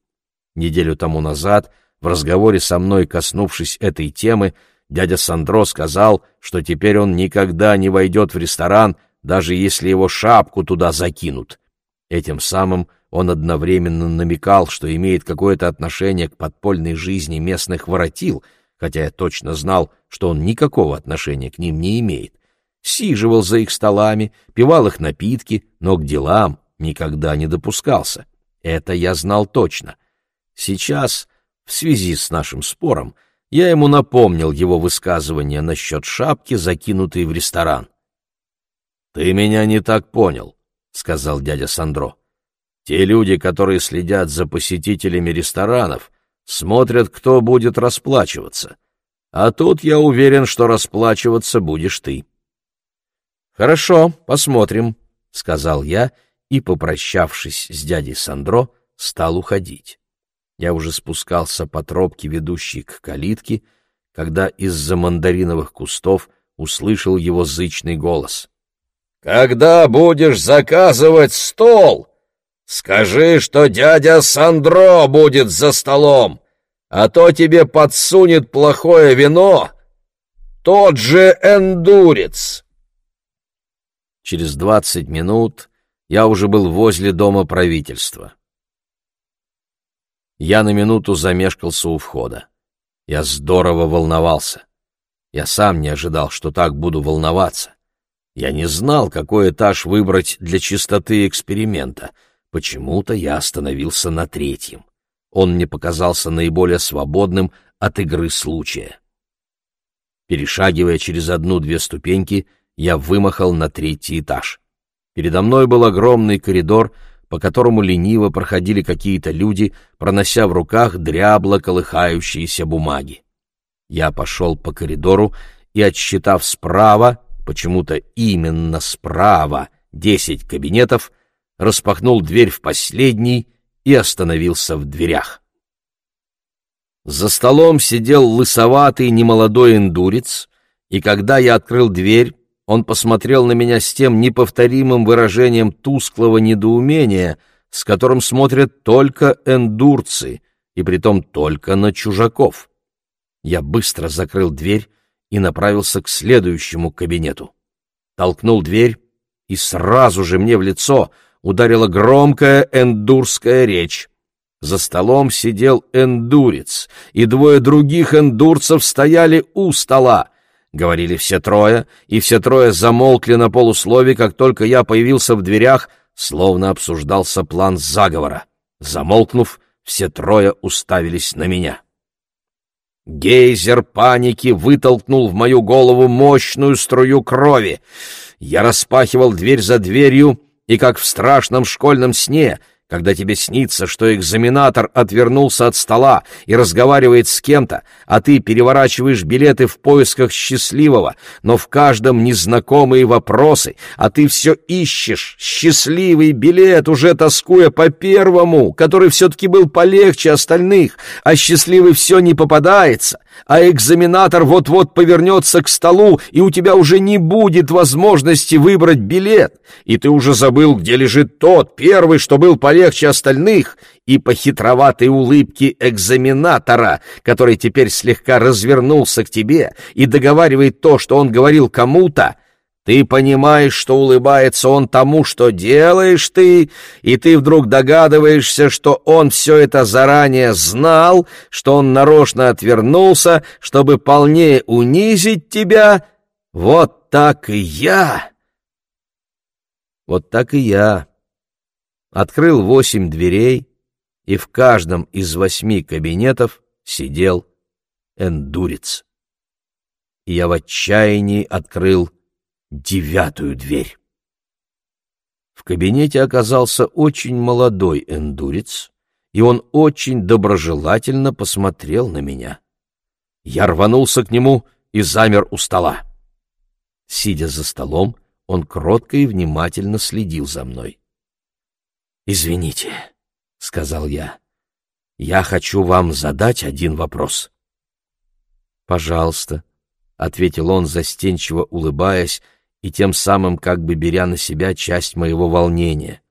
Неделю тому назад в разговоре со мной, коснувшись этой темы, дядя Сандро сказал, что теперь он никогда не войдет в ресторан, даже если его шапку туда закинут. Этим самым он одновременно намекал, что имеет какое-то отношение к подпольной жизни местных воротил, хотя я точно знал, что он никакого отношения к ним не имеет. Сиживал за их столами, пивал их напитки, но к делам никогда не допускался. Это я знал точно. Сейчас, в связи с нашим спором, я ему напомнил его высказывание насчет шапки, закинутой в ресторан. «Ты меня не так понял», — сказал дядя Сандро. «Те люди, которые следят за посетителями ресторанов, смотрят, кто будет расплачиваться. А тут я уверен, что расплачиваться будешь ты». «Хорошо, посмотрим», — сказал я и, попрощавшись с дядей Сандро, стал уходить. Я уже спускался по тропке, ведущей к калитке, когда из-за мандариновых кустов услышал его зычный голос. «Когда будешь заказывать стол, скажи, что дядя Сандро будет за столом, а то тебе подсунет плохое вино тот же эндурец». Через двадцать минут я уже был возле дома правительства. Я на минуту замешкался у входа. Я здорово волновался. Я сам не ожидал, что так буду волноваться. Я не знал, какой этаж выбрать для чистоты эксперимента. Почему-то я остановился на третьем. Он мне показался наиболее свободным от игры случая. Перешагивая через одну-две ступеньки, я вымахал на третий этаж. Передо мной был огромный коридор, по которому лениво проходили какие-то люди, пронося в руках дрябло колыхающиеся бумаги. Я пошел по коридору и, отсчитав справа, почему-то именно справа, десять кабинетов, распахнул дверь в последний и остановился в дверях. За столом сидел лысоватый немолодой индурец, и когда я открыл дверь, он посмотрел на меня с тем неповторимым выражением тусклого недоумения, с которым смотрят только эндурцы, и притом только на чужаков. Я быстро закрыл дверь и направился к следующему кабинету. Толкнул дверь, и сразу же мне в лицо ударила громкая эндурская речь. За столом сидел эндурец, и двое других эндурцев стояли у стола —— говорили все трое, и все трое замолкли на полуслове, как только я появился в дверях, словно обсуждался план заговора. Замолкнув, все трое уставились на меня. Гейзер паники вытолкнул в мою голову мощную струю крови. Я распахивал дверь за дверью, и, как в страшном школьном сне, когда тебе снится, что экзаменатор отвернулся от стола и разговаривает с кем-то, а ты переворачиваешь билеты в поисках счастливого, но в каждом незнакомые вопросы, а ты все ищешь счастливый билет, уже тоскуя по первому, который все-таки был полегче остальных, а счастливый все не попадается, а экзаменатор вот-вот повернется к столу, и у тебя уже не будет возможности выбрать билет, и ты уже забыл, где лежит тот первый, что был полегче остальных, и по хитроватой улыбке экзаменатора, который теперь слегка развернулся к тебе и договаривает то, что он говорил кому-то, ты понимаешь, что улыбается он тому, что делаешь ты, и ты вдруг догадываешься, что он все это заранее знал, что он нарочно отвернулся, чтобы полнее унизить тебя. Вот так и я. Вот так и я. Открыл восемь дверей, и в каждом из восьми кабинетов сидел эндурец. И я в отчаянии открыл девятую дверь. В кабинете оказался очень молодой эндурец, и он очень доброжелательно посмотрел на меня. Я рванулся к нему и замер у стола. Сидя за столом, он кротко и внимательно следил за мной. «Извините», — сказал я, — «я хочу вам задать один вопрос». «Пожалуйста», — ответил он, застенчиво улыбаясь и тем самым как бы беря на себя часть моего волнения.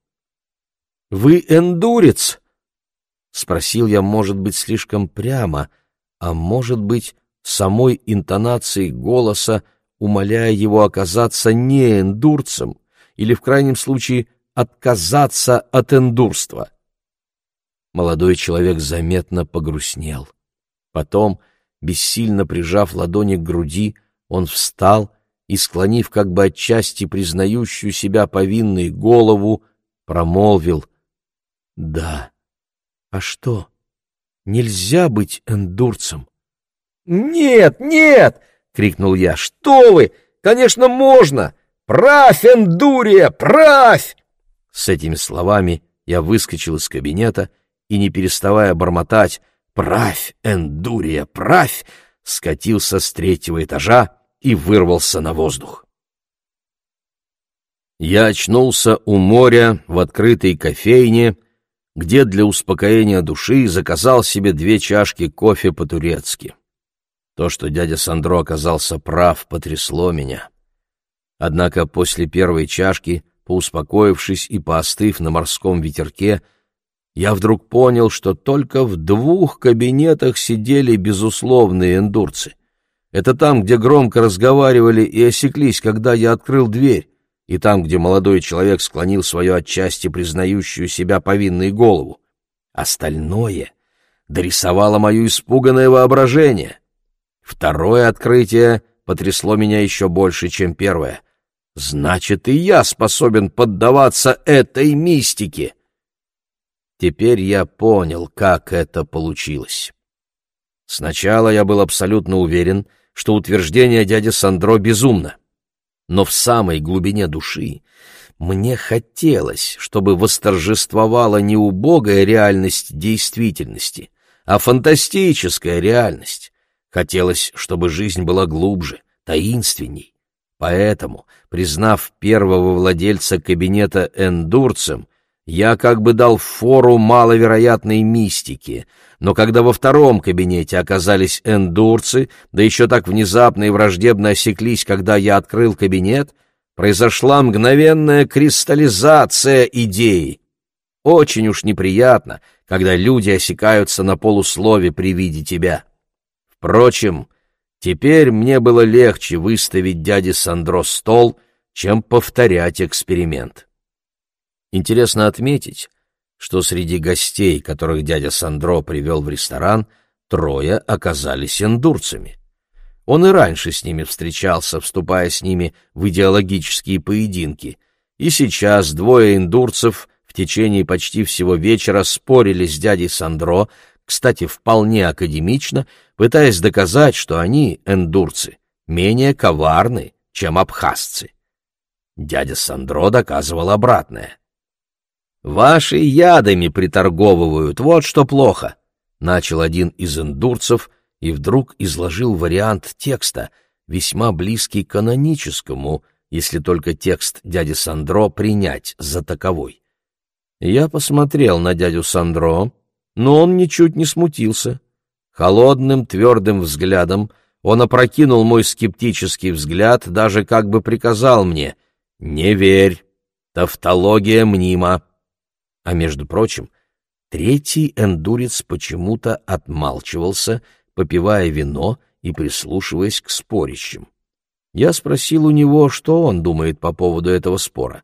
«Вы эндурец?» — спросил я, может быть, слишком прямо, а может быть, самой интонацией голоса, умоляя его оказаться не эндурцем или, в крайнем случае, отказаться от эндурства. Молодой человек заметно погрустнел. Потом, бессильно прижав ладони к груди, он встал и, склонив как бы отчасти признающую себя повинной голову, промолвил «Да, а что, нельзя быть эндурцем?» «Нет, нет!» — крикнул я. «Что вы! Конечно, можно! Правь, эндурия, правь!» С этими словами я выскочил из кабинета и, не переставая бормотать «Правь, эндурия, правь!», скатился с третьего этажа и вырвался на воздух. Я очнулся у моря в открытой кофейне, где для успокоения души заказал себе две чашки кофе по-турецки. То, что дядя Сандро оказался прав, потрясло меня. Однако после первой чашки, поуспокоившись и поостыв на морском ветерке, я вдруг понял, что только в двух кабинетах сидели безусловные эндурцы. Это там, где громко разговаривали и осеклись, когда я открыл дверь, и там, где молодой человек склонил свою отчасти признающую себя повинной голову. Остальное дорисовало мое испуганное воображение. Второе открытие потрясло меня еще больше, чем первое. Значит, и я способен поддаваться этой мистике. Теперь я понял, как это получилось. Сначала я был абсолютно уверен — что утверждение дяди Сандро безумно. Но в самой глубине души мне хотелось, чтобы восторжествовала не убогая реальность действительности, а фантастическая реальность. Хотелось, чтобы жизнь была глубже, таинственней. Поэтому, признав первого владельца кабинета эндурцем, я как бы дал фору маловероятной мистике, но когда во втором кабинете оказались эндурцы, да еще так внезапно и враждебно осеклись, когда я открыл кабинет, произошла мгновенная кристаллизация идеи. Очень уж неприятно, когда люди осекаются на полуслове при виде тебя. Впрочем, теперь мне было легче выставить дяде Сандро стол, чем повторять эксперимент. Интересно отметить, что среди гостей, которых дядя Сандро привел в ресторан, трое оказались эндурцами. Он и раньше с ними встречался, вступая с ними в идеологические поединки, и сейчас двое эндурцев в течение почти всего вечера спорили с дядей Сандро, кстати, вполне академично, пытаясь доказать, что они, эндурцы, менее коварны, чем абхазцы. Дядя Сандро доказывал обратное. Ваши ядами приторговывают, вот что плохо, начал один из индурцев и вдруг изложил вариант текста, весьма близкий к каноническому, если только текст дяди Сандро принять за таковой. Я посмотрел на дядю Сандро, но он ничуть не смутился. Холодным, твердым взглядом он опрокинул мой скептический взгляд, даже как бы приказал мне «Не верь, тавтология мнима». А между прочим, третий эндурец почему-то отмалчивался, попивая вино и прислушиваясь к спорящим. Я спросил у него, что он думает по поводу этого спора.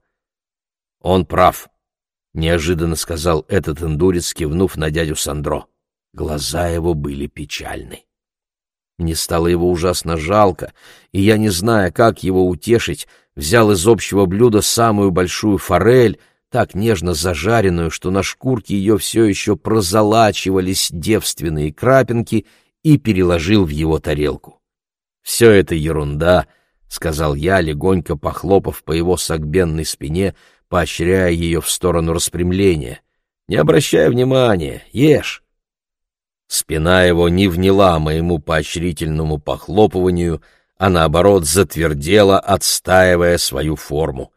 «Он прав», — неожиданно сказал этот эндурец, кивнув на дядю Сандро. Глаза его были печальны. Мне стало его ужасно жалко, и я, не зная, как его утешить, взял из общего блюда самую большую форель — так нежно зажаренную, что на шкурке ее все еще прозолачивались девственные крапинки, и переложил в его тарелку. «Все это ерунда», — сказал я, легонько похлопав по его согбенной спине, поощряя ее в сторону распрямления. «Не обращай внимания, ешь». Спина его не вняла моему поощрительному похлопыванию, а наоборот затвердела, отстаивая свою форму.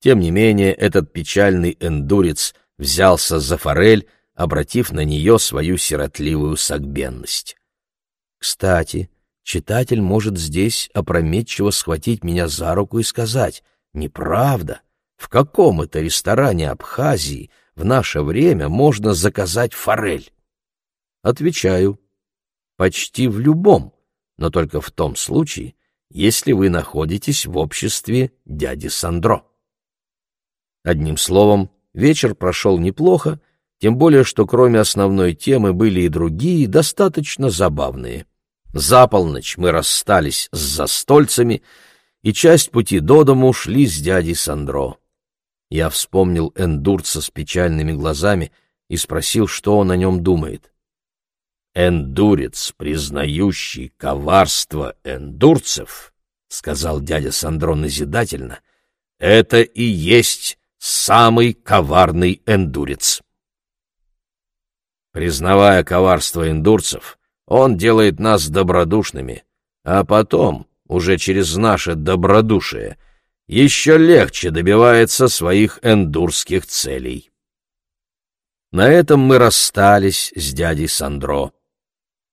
Тем не менее, этот печальный эндурец взялся за форель, обратив на нее свою сиротливую согбенность. Кстати, читатель может здесь опрометчиво схватить меня за руку и сказать «Неправда! В каком это ресторане Абхазии в наше время можно заказать форель? Отвечаю, почти в любом, но только в том случае, если вы находитесь в обществе дяди Сандро. Одним словом, вечер прошел неплохо, тем более, что кроме основной темы были и другие, достаточно забавные. За полночь мы расстались с застольцами, и часть пути до дому шли с дядей Сандро. Я вспомнил эндурца с печальными глазами и спросил, что он о нем думает. «Эндурец, признающий коварство эндурцев», — сказал дядя Сандро назидательно, — «это и есть самый коварный эндурец». Признавая коварство эндурцев, он делает нас добродушными, а потом, уже через наше добродушие, еще легче добивается своих эндурских целей. На этом мы расстались с дядей Сандро.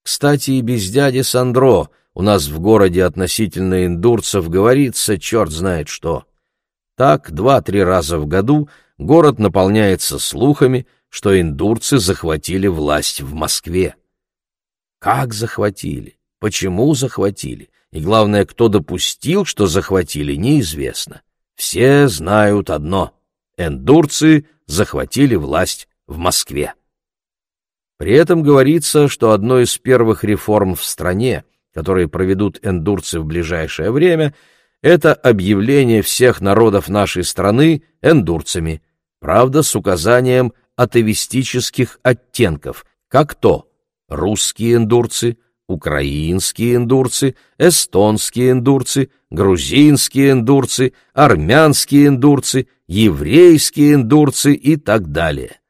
Кстати, и без дяди Сандро у нас в городе относительно индурцев говорится черт знает что. Так два-три раза в году город наполняется слухами, что индурцы захватили власть в Москве. Как захватили? Почему захватили? И главное, кто допустил, что захватили, неизвестно. Все знают одно — эндурцы захватили власть в Москве. При этом говорится, что одной из первых реформ в стране, которые проведут эндурцы в ближайшее время, это объявление всех народов нашей страны эндурцами, правда, с указанием атовистических оттенков, как то русские эндурцы, украинские эндурцы, эстонские эндурцы, грузинские эндурцы, армянские эндурцы, еврейские эндурцы и так далее.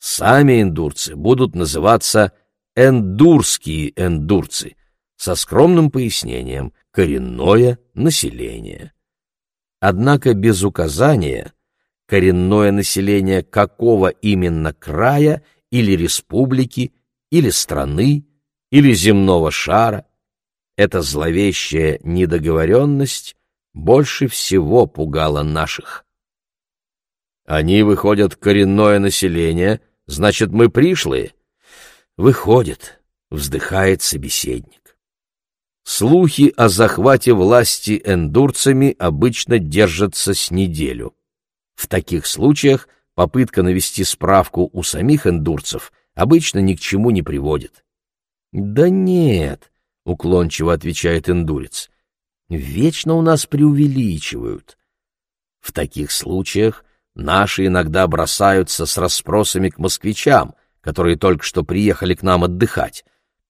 Сами эндурцы будут называться эндурские эндурцы, со скромным пояснением «коренное население». Однако без указания, коренное население какого именно края или республики, или страны, или земного шара, эта зловещая недоговоренность больше всего пугала наших. Они выходят коренное население, Значит, мы пришлые? Выходит, вздыхает собеседник. Слухи о захвате власти эндурцами обычно держатся с неделю. В таких случаях попытка навести справку у самих эндурцев обычно ни к чему не приводит. «Да нет», — уклончиво отвечает эндурец, — «вечно у нас преувеличивают». В таких случаях Наши иногда бросаются с расспросами к москвичам, которые только что приехали к нам отдыхать.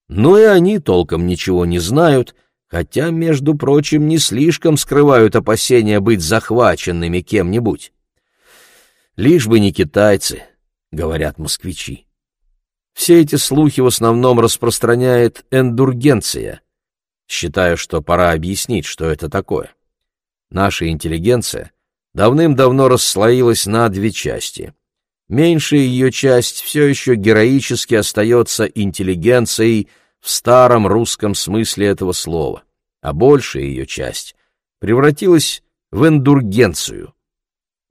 Но и они толком ничего не знают, хотя, между прочим, не слишком скрывают опасения быть захваченными кем-нибудь. «Лишь бы не китайцы», — говорят москвичи. Все эти слухи в основном распространяет эндургенция. Считаю, что пора объяснить, что это такое. Наша интеллигенция — давным-давно расслоилась на две части. Меньшая ее часть все еще героически остается интеллигенцией в старом русском смысле этого слова, а большая ее часть превратилась в эндургенцию.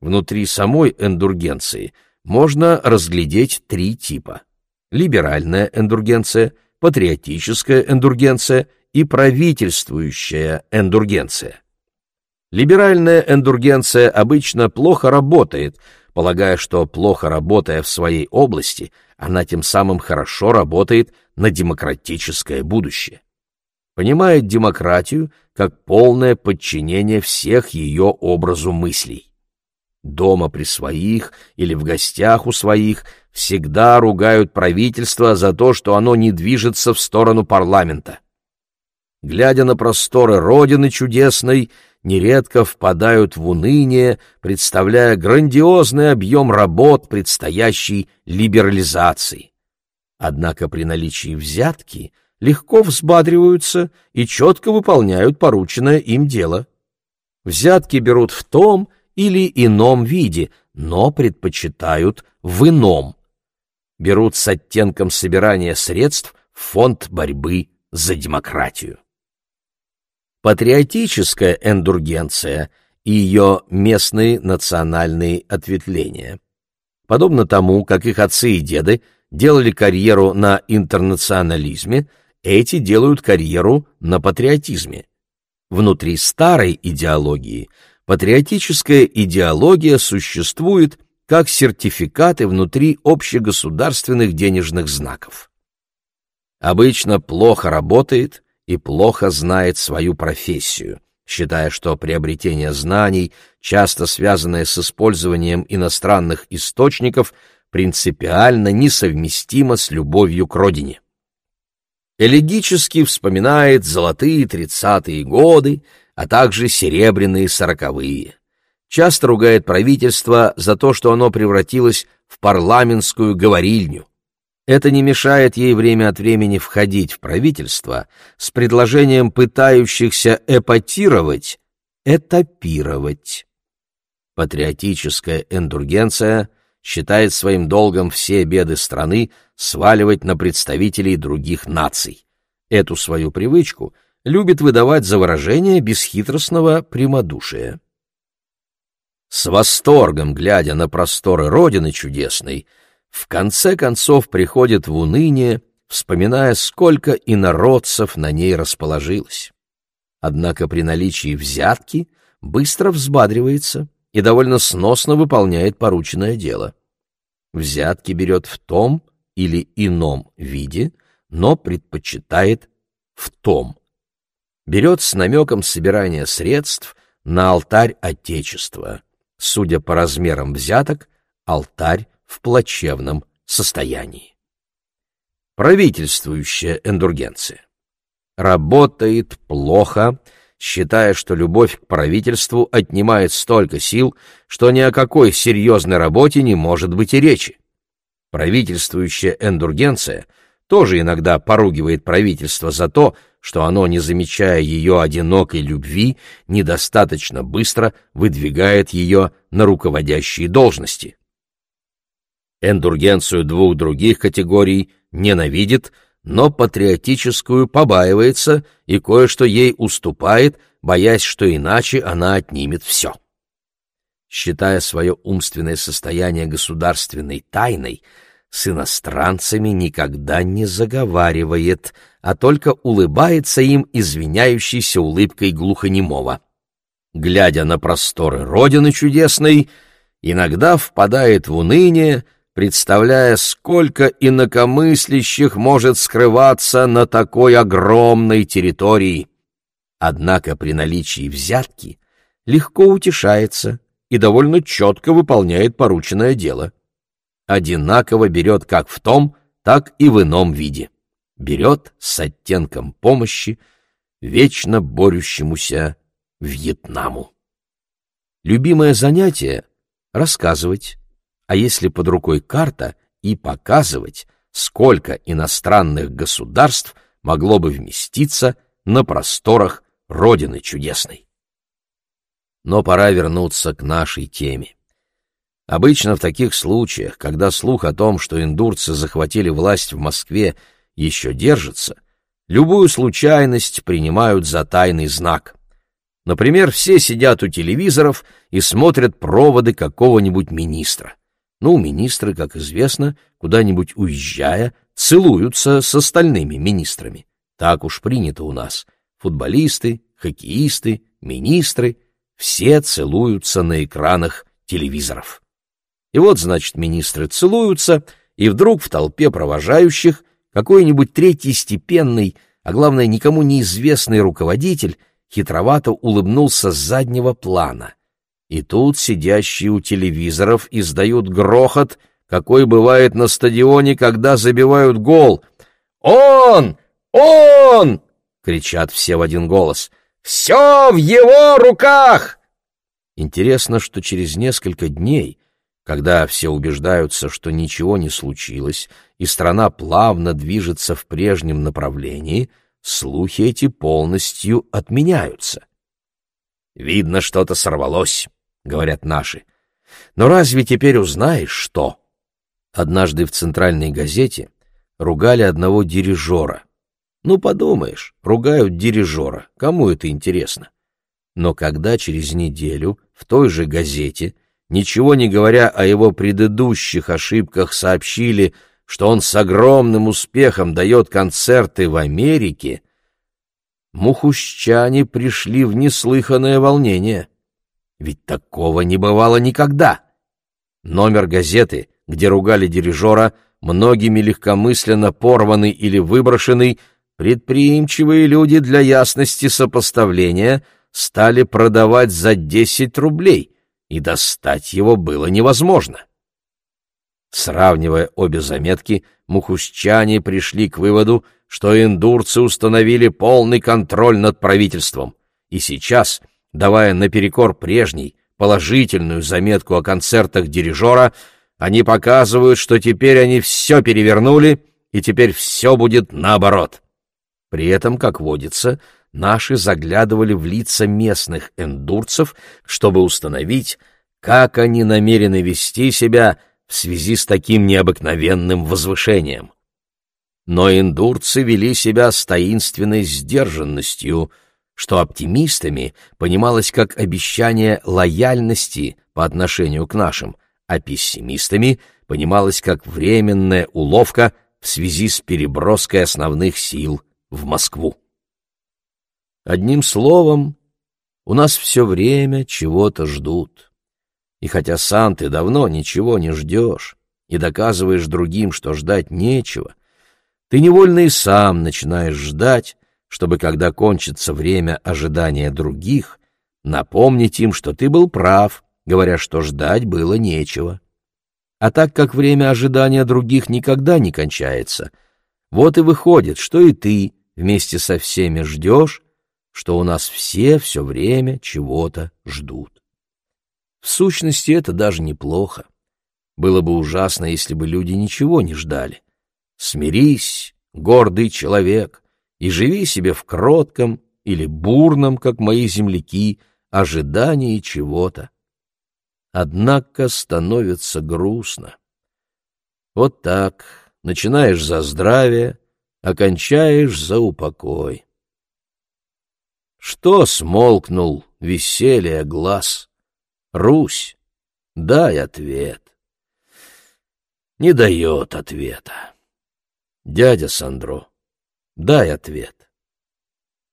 Внутри самой эндургенции можно разглядеть три типа. Либеральная эндургенция, патриотическая эндургенция и правительствующая эндургенция. Либеральная эндургенция обычно плохо работает, полагая, что плохо работая в своей области, она тем самым хорошо работает на демократическое будущее. Понимает демократию как полное подчинение всех ее образу мыслей. Дома при своих или в гостях у своих всегда ругают правительство за то, что оно не движется в сторону парламента. Глядя на просторы Родины чудесной, нередко впадают в уныние, представляя грандиозный объем работ предстоящей либерализации. Однако при наличии взятки легко взбадриваются и четко выполняют порученное им дело. Взятки берут в том или ином виде, но предпочитают в ином. Берут с оттенком собирания средств в фонд борьбы за демократию. Патриотическая эндургенция и ее местные национальные ответвления. подобно тому, как их отцы и деды делали карьеру на интернационализме, эти делают карьеру на патриотизме. Внутри старой идеологии патриотическая идеология существует как сертификаты внутри общегосударственных денежных знаков. Обычно плохо работает и плохо знает свою профессию, считая, что приобретение знаний, часто связанное с использованием иностранных источников, принципиально несовместимо с любовью к родине. Элегически вспоминает золотые тридцатые годы, а также серебряные сороковые. Часто ругает правительство за то, что оно превратилось в парламентскую говорильню. Это не мешает ей время от времени входить в правительство с предложением пытающихся эпатировать, этапировать. Патриотическая эндургенция считает своим долгом все беды страны сваливать на представителей других наций. Эту свою привычку любит выдавать за выражение бесхитростного прямодушия. С восторгом, глядя на просторы Родины чудесной, в конце концов приходит в уныние, вспоминая, сколько инородцев на ней расположилось. Однако при наличии взятки быстро взбадривается и довольно сносно выполняет порученное дело. Взятки берет в том или ином виде, но предпочитает в том. Берет с намеком собирания средств на алтарь Отечества. Судя по размерам взяток, алтарь в плачевном состоянии. Правительствующая эндургенция. Работает плохо, считая, что любовь к правительству отнимает столько сил, что ни о какой серьезной работе не может быть и речи. Правительствующая эндургенция тоже иногда поругивает правительство за то, что оно, не замечая ее одинокой любви, недостаточно быстро выдвигает ее на руководящие должности. Эндургенцию двух других категорий ненавидит, но патриотическую побаивается и кое-что ей уступает, боясь, что иначе она отнимет все. Считая свое умственное состояние государственной тайной, с иностранцами никогда не заговаривает, а только улыбается им извиняющейся улыбкой глухонемого. Глядя на просторы Родины чудесной, иногда впадает в уныние, представляя, сколько инакомыслящих может скрываться на такой огромной территории. Однако при наличии взятки легко утешается и довольно четко выполняет порученное дело. Одинаково берет как в том, так и в ином виде. Берет с оттенком помощи вечно борющемуся Вьетнаму. Любимое занятие — рассказывать, а если под рукой карта, и показывать, сколько иностранных государств могло бы вместиться на просторах Родины чудесной. Но пора вернуться к нашей теме. Обычно в таких случаях, когда слух о том, что индурцы захватили власть в Москве, еще держится, любую случайность принимают за тайный знак. Например, все сидят у телевизоров и смотрят проводы какого-нибудь министра. Ну, министры, как известно, куда-нибудь уезжая, целуются с остальными министрами. Так уж принято у нас. Футболисты, хоккеисты, министры — все целуются на экранах телевизоров. И вот, значит, министры целуются, и вдруг в толпе провожающих какой-нибудь третий степенный, а главное, никому неизвестный руководитель хитровато улыбнулся с заднего плана — и тут сидящие у телевизоров издают грохот, какой бывает на стадионе, когда забивают гол. «Он! Он!» — кричат все в один голос. «Все в его руках!» Интересно, что через несколько дней, когда все убеждаются, что ничего не случилось, и страна плавно движется в прежнем направлении, слухи эти полностью отменяются. Видно, что-то сорвалось. — говорят наши. Но разве теперь узнаешь, что? Однажды в центральной газете ругали одного дирижера. Ну, подумаешь, ругают дирижера. Кому это интересно? Но когда через неделю в той же газете ничего не говоря о его предыдущих ошибках, сообщили, что он с огромным успехом дает концерты в Америке, мухущане пришли в неслыханное волнение. Ведь такого не бывало никогда. Номер газеты, где ругали дирижера, многими легкомысленно порванный или выброшенный, предприимчивые люди для ясности сопоставления стали продавать за 10 рублей, и достать его было невозможно. Сравнивая обе заметки, мухущане пришли к выводу, что индурцы установили полный контроль над правительством, и сейчас, давая наперекор прежней, положительную заметку о концертах дирижера, они показывают, что теперь они все перевернули, и теперь все будет наоборот. При этом, как водится, наши заглядывали в лица местных эндурцев, чтобы установить, как они намерены вести себя в связи с таким необыкновенным возвышением. Но индурцы вели себя с таинственной сдержанностью, что оптимистами понималось как обещание лояльности по отношению к нашим, а пессимистами понималось как временная уловка в связи с переброской основных сил в Москву. Одним словом, у нас все время чего-то ждут. И хотя сам ты давно ничего не ждешь и доказываешь другим, что ждать нечего, ты невольно и сам начинаешь ждать, чтобы, когда кончится время ожидания других, напомнить им, что ты был прав, говоря, что ждать было нечего. А так как время ожидания других никогда не кончается, вот и выходит, что и ты вместе со всеми ждешь, что у нас все все время чего-то ждут. В сущности, это даже неплохо. Было бы ужасно, если бы люди ничего не ждали. Смирись, гордый человек, и живи себе в кротком или бурном, как мои земляки, ожидании чего-то. Однако становится грустно. Вот так, начинаешь за здравие, окончаешь за упокой. Что смолкнул веселье глаз? Русь, дай ответ. Не дает ответа. Дядя Сандро, дай ответ.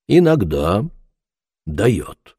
Иногда дает.